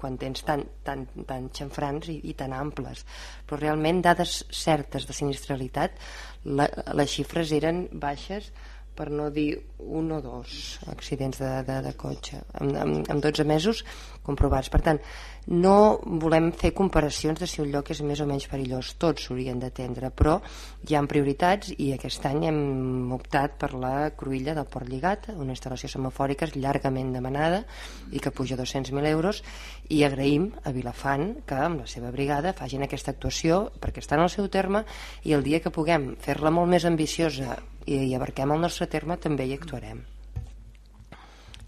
quan tens tan, tan, tan xanfrans i, i tan amples. Però realment dades certes de sinistralitat la, les xifres eren baixes per no dir un o dos accidents de, de, de cotxe en, en, en 12 mesos comprovats. Per tant no volem fer comparacions de si un lloc és més o menys perillós. Tots s'haurien d'atendre però hi ha prioritats i aquest any hem optat per la cruïlla del Port Lligat una instal·lació semafòrica llargament demanada i que puja 200.000 euros. I agraïm a Vilafant que amb la seva brigada facin aquesta actuació perquè està en el seu terme i el dia que puguem fer-la molt més ambiciosa i, i abarquem el nostre terme també hi actuarem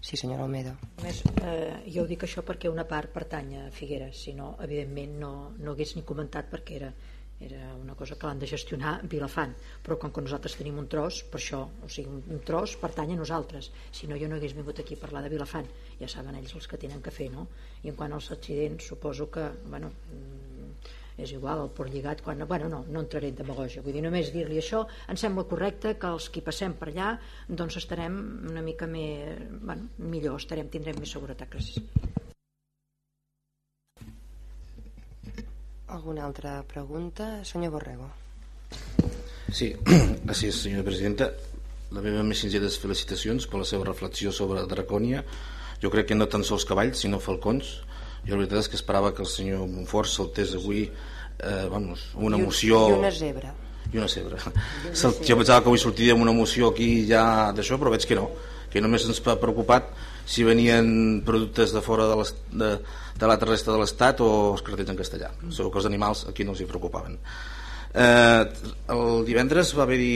Sí, senyora Almeida. Més, eh, jo ho dic això perquè una part pertany a Figueres, si no, evidentment no, no hagués ni comentat perquè era, era una cosa que l'han de gestionar Vilafant, però com que nosaltres tenim un tros, per això, o sigui, un tros pertany a nosaltres, si no jo no hagués vingut aquí a parlar de Vilafant, ja saben ells els que tenen que fer, no? I en quant als accidents, suposo que, bueno, és igual el port lligat quan, bueno, no, no entraré en demagogia vull dir només dir-li això em sembla correcte que els qui passem per allà doncs estarem una mica més bueno, millor, estarem, tindrem més seguretat gràcies. Alguna altra pregunta? Senyor Borrego. Sí, gràcies senyora presidenta. La meva més sinceres felicitacions per la seva reflexió sobre Dracònia jo crec que no tan sols cavalls sinó falcons jo la veritat és que esperava que el senyor Montfort saltés avui eh, vamos, una moció i una zebra. I una zebra. Jo pensava que avui sortiria amb una moció aquí ja d'això però veig que no que només ens ha preocupat si venien productes de fora de, de, de l'altra resta de l'Estat o els cartells en castellà. Segur que els animals aquí no els hi preocupaven. Eh, el divendres va haver-hi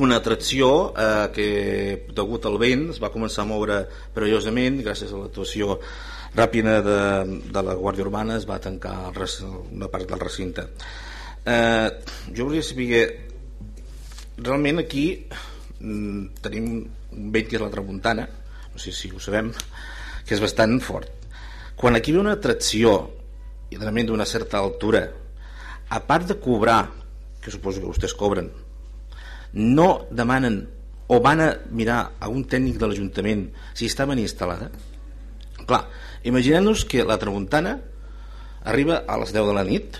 una atracció eh, que degut al vent es va començar a moure perillosament gràcies a l'actuació ràpida de, de la Guàrdia Urbana es va tancar el, una part del recinte eh, jo volia saber realment aquí mm, tenim un vent és la tramuntana, no sé si ho sabem, que és bastant fort. Quan aquí ve una atracció, i realment d'una certa altura, a part de cobrar, que suposo que vostès cobren, no demanen o van a mirar a un tècnic de l'Ajuntament si està ben instal·lada? Clar, imaginem-nos que la tramuntana arriba a les 10 de la nit,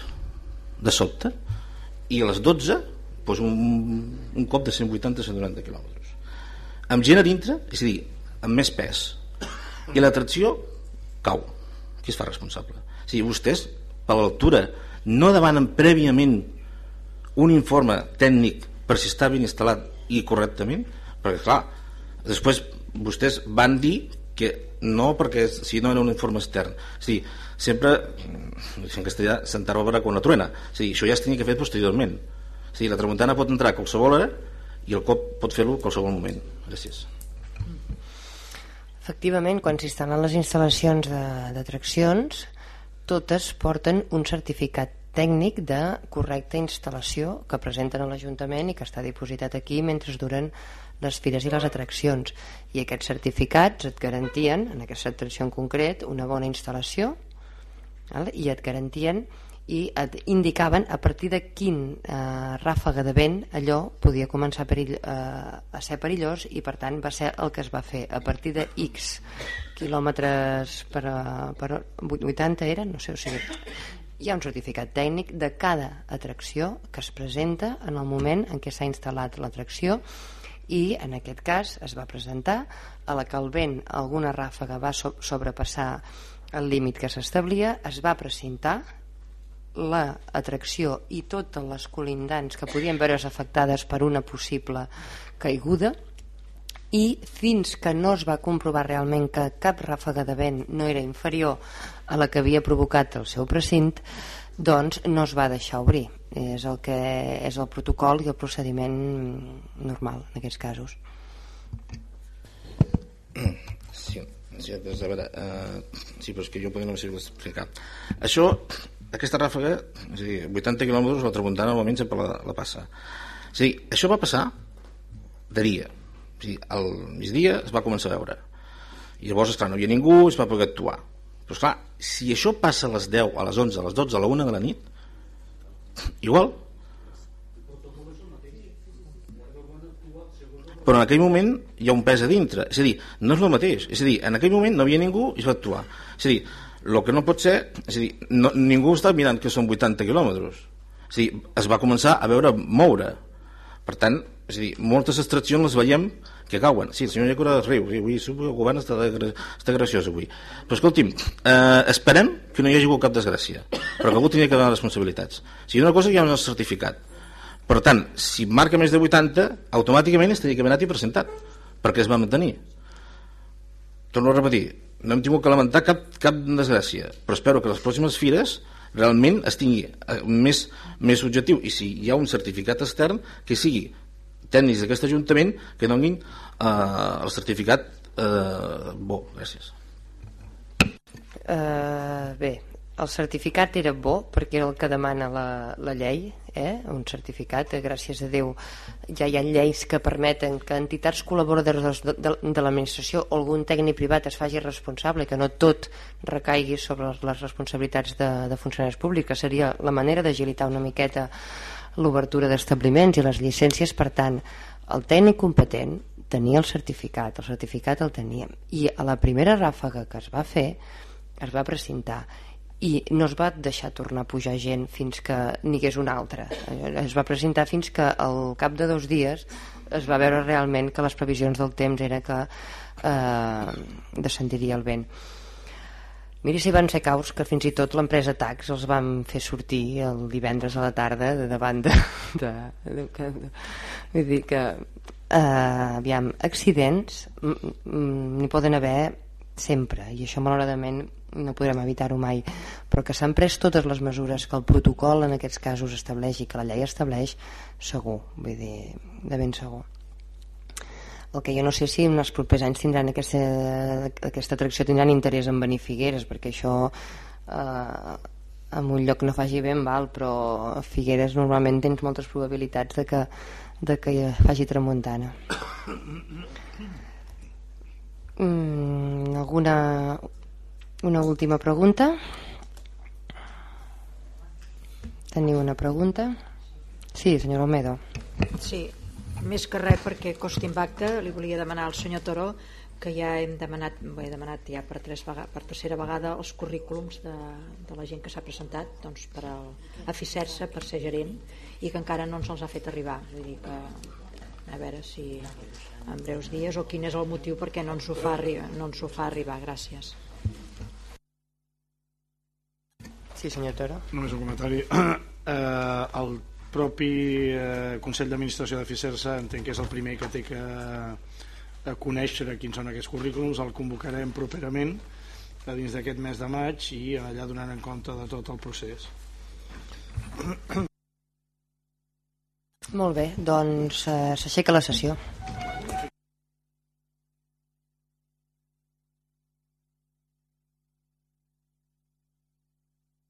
de sobte, i a les 12 doncs un, un cop de 180-190 quilòmetres. Amb gent a dintre, és a dir, amb més pes. I l'atracció cau. Qui es fa responsable? O sigui, vostès, per l'altura, no demanen prèviament un informe tècnic per si està ben instal·lat i correctament, perquè clar, després vostès van dir que no perquè si no era un informe extern. O sigui, sempre, en castellà, Santa Bàrbara quan la truena. O sigui, això ja es tenia que fer posteriorment. O sigui, la tramuntana pot entrar a qualsevol hora i el cop pot fer-lo a qualsevol moment. Gràcies. Efectivament, quan s'instal·len les instal·lacions d'atraccions, totes porten un certificat tècnic de correcta instal·lació que presenten a l'Ajuntament i que està dipositat aquí mentre duren les fires i les atraccions i aquests certificats et garantien en aquesta atracció en concret una bona instal·lació val? i et garantien i et indicaven a partir de quin eh, ràfaga de vent allò podia començar a, perill, eh, a ser perillós i per tant va ser el que es va fer a partir de X quilòmetres per, per 80 eren, no sé, o sigui, hi ha un certificat tècnic de cada atracció que es presenta en el moment en què s'ha instal·lat l'atracció i en aquest cas es va presentar a la que el vent alguna ràfaga va sobrepassar el límit que s'establia es va presentar l'atracció i totes les colindants que podien veure's afectades per una possible caiguda i fins que no es va comprovar realment que cap ràfaga de vent no era inferior a la que havia provocat el seu precint doncs no es va deixar obrir és el que és el protocol i el procediment normal en aquests casos Sí, sí, doncs, a veure, uh, sí, però és que jo no sé explicar. Això aquesta ràfaga, és a dir, 80 km la tramuntana normalment sempre la, la passa. És a dir, això va passar de dia. O sigui, al migdia es va començar a veure. I llavors, esclar, no hi havia ningú, es va poder actuar. Però, esclar, si això passa a les 10, a les 11, a les 12, a la 1 de la nit, igual. Però en aquell moment hi ha un pes a dintre. És a dir, no és el mateix. És a dir, en aquell moment no havia ningú i es va actuar. És a dir, el que no pot ser, és a dir, no, ningú està mirant que són 80 quilòmetres. És a dir, es va començar a veure moure. Per tant, és a dir, moltes extraccions les veiem que cauen. Sí, el senyor Llacura riu, sí, avui el govern està, de, està graciós avui. Però escolti'm, eh, esperem que no hi hagi cap desgràcia, però que algú tenia que donar responsabilitats. Sigui, una cosa hi ha un certificat. Per tant, si marca més de 80, automàticament es tenia que haver anat i presentat, perquè es va mantenir. Torno a repetir, no hem tingut que lamentar cap, cap desgràcia, però espero que les pròximes fires realment es tingui eh, més, més objectiu i si hi ha un certificat extern que sigui tècnics d'aquest Ajuntament que donin eh, el certificat eh, bo. Gràcies. Uh, bé, el certificat era bo perquè era el que demana la, la llei eh? un certificat, eh, gràcies a Déu ja hi ha lleis que permeten que entitats col·laboradores de, de, de l'administració o algun tècnic privat es faci responsable que no tot recaigui sobre les responsabilitats de, de funcionaris públics, que seria la manera d'agilitar una miqueta l'obertura d'establiments i les llicències, per tant el tècnic competent tenia el certificat, el certificat el teníem. I a la primera ràfaga que es va fer es va precintar. I no es va deixar tornar a pujar gent fins que n'hi hagués una altra. Es va presentar fins que al cap de dos dies es va veure realment que les previsions del temps era que eh, descendiria el vent Miri si van ser caus que fins i tot l'empresa Tax els van fer sortir el divendres a la tarda de davant de... de, de, de, de vull dir que eh, aviam, accidents n'hi poden haver sempre i això malauradament no podrem evitar-ho mai però que s'han pres totes les mesures que el protocol en aquests casos estableix i que la llei estableix segur, vull dir, de ben segur el que jo no sé si en els propers anys tindran aquesta, aquesta atracció tindran interès en venir Figueres perquè això eh, en un lloc no faci ben val però Figueres normalment tens moltes probabilitats de que de que faci tramuntana. Mm, alguna una última pregunta? Teniu una pregunta? Sí, senyor Almedo. Sí, més que res perquè cost impacte li volia demanar al senyor Toró que ja hem demanat, ho he demanat ja per, tres vegada, per tercera vegada els currículums de, de la gent que s'ha presentat doncs, per al, a FICERSA per ser gerent i que encara no ens els ha fet arribar vull dir que a veure si en breus dies o quin és el motiu perquè no ens ho fa, arri- no ens ho fa arribar gràcies Sí, senyor Toro. Només un comentari. Eh, el propi eh, Consell d'Administració de FICERSA entenc que és el primer que té que eh, conèixer quins són aquests currículums, el convocarem properament a dins d'aquest mes de maig i allà donant en compte de tot el procés. Molt bé, doncs eh, s'aixeca la sessió.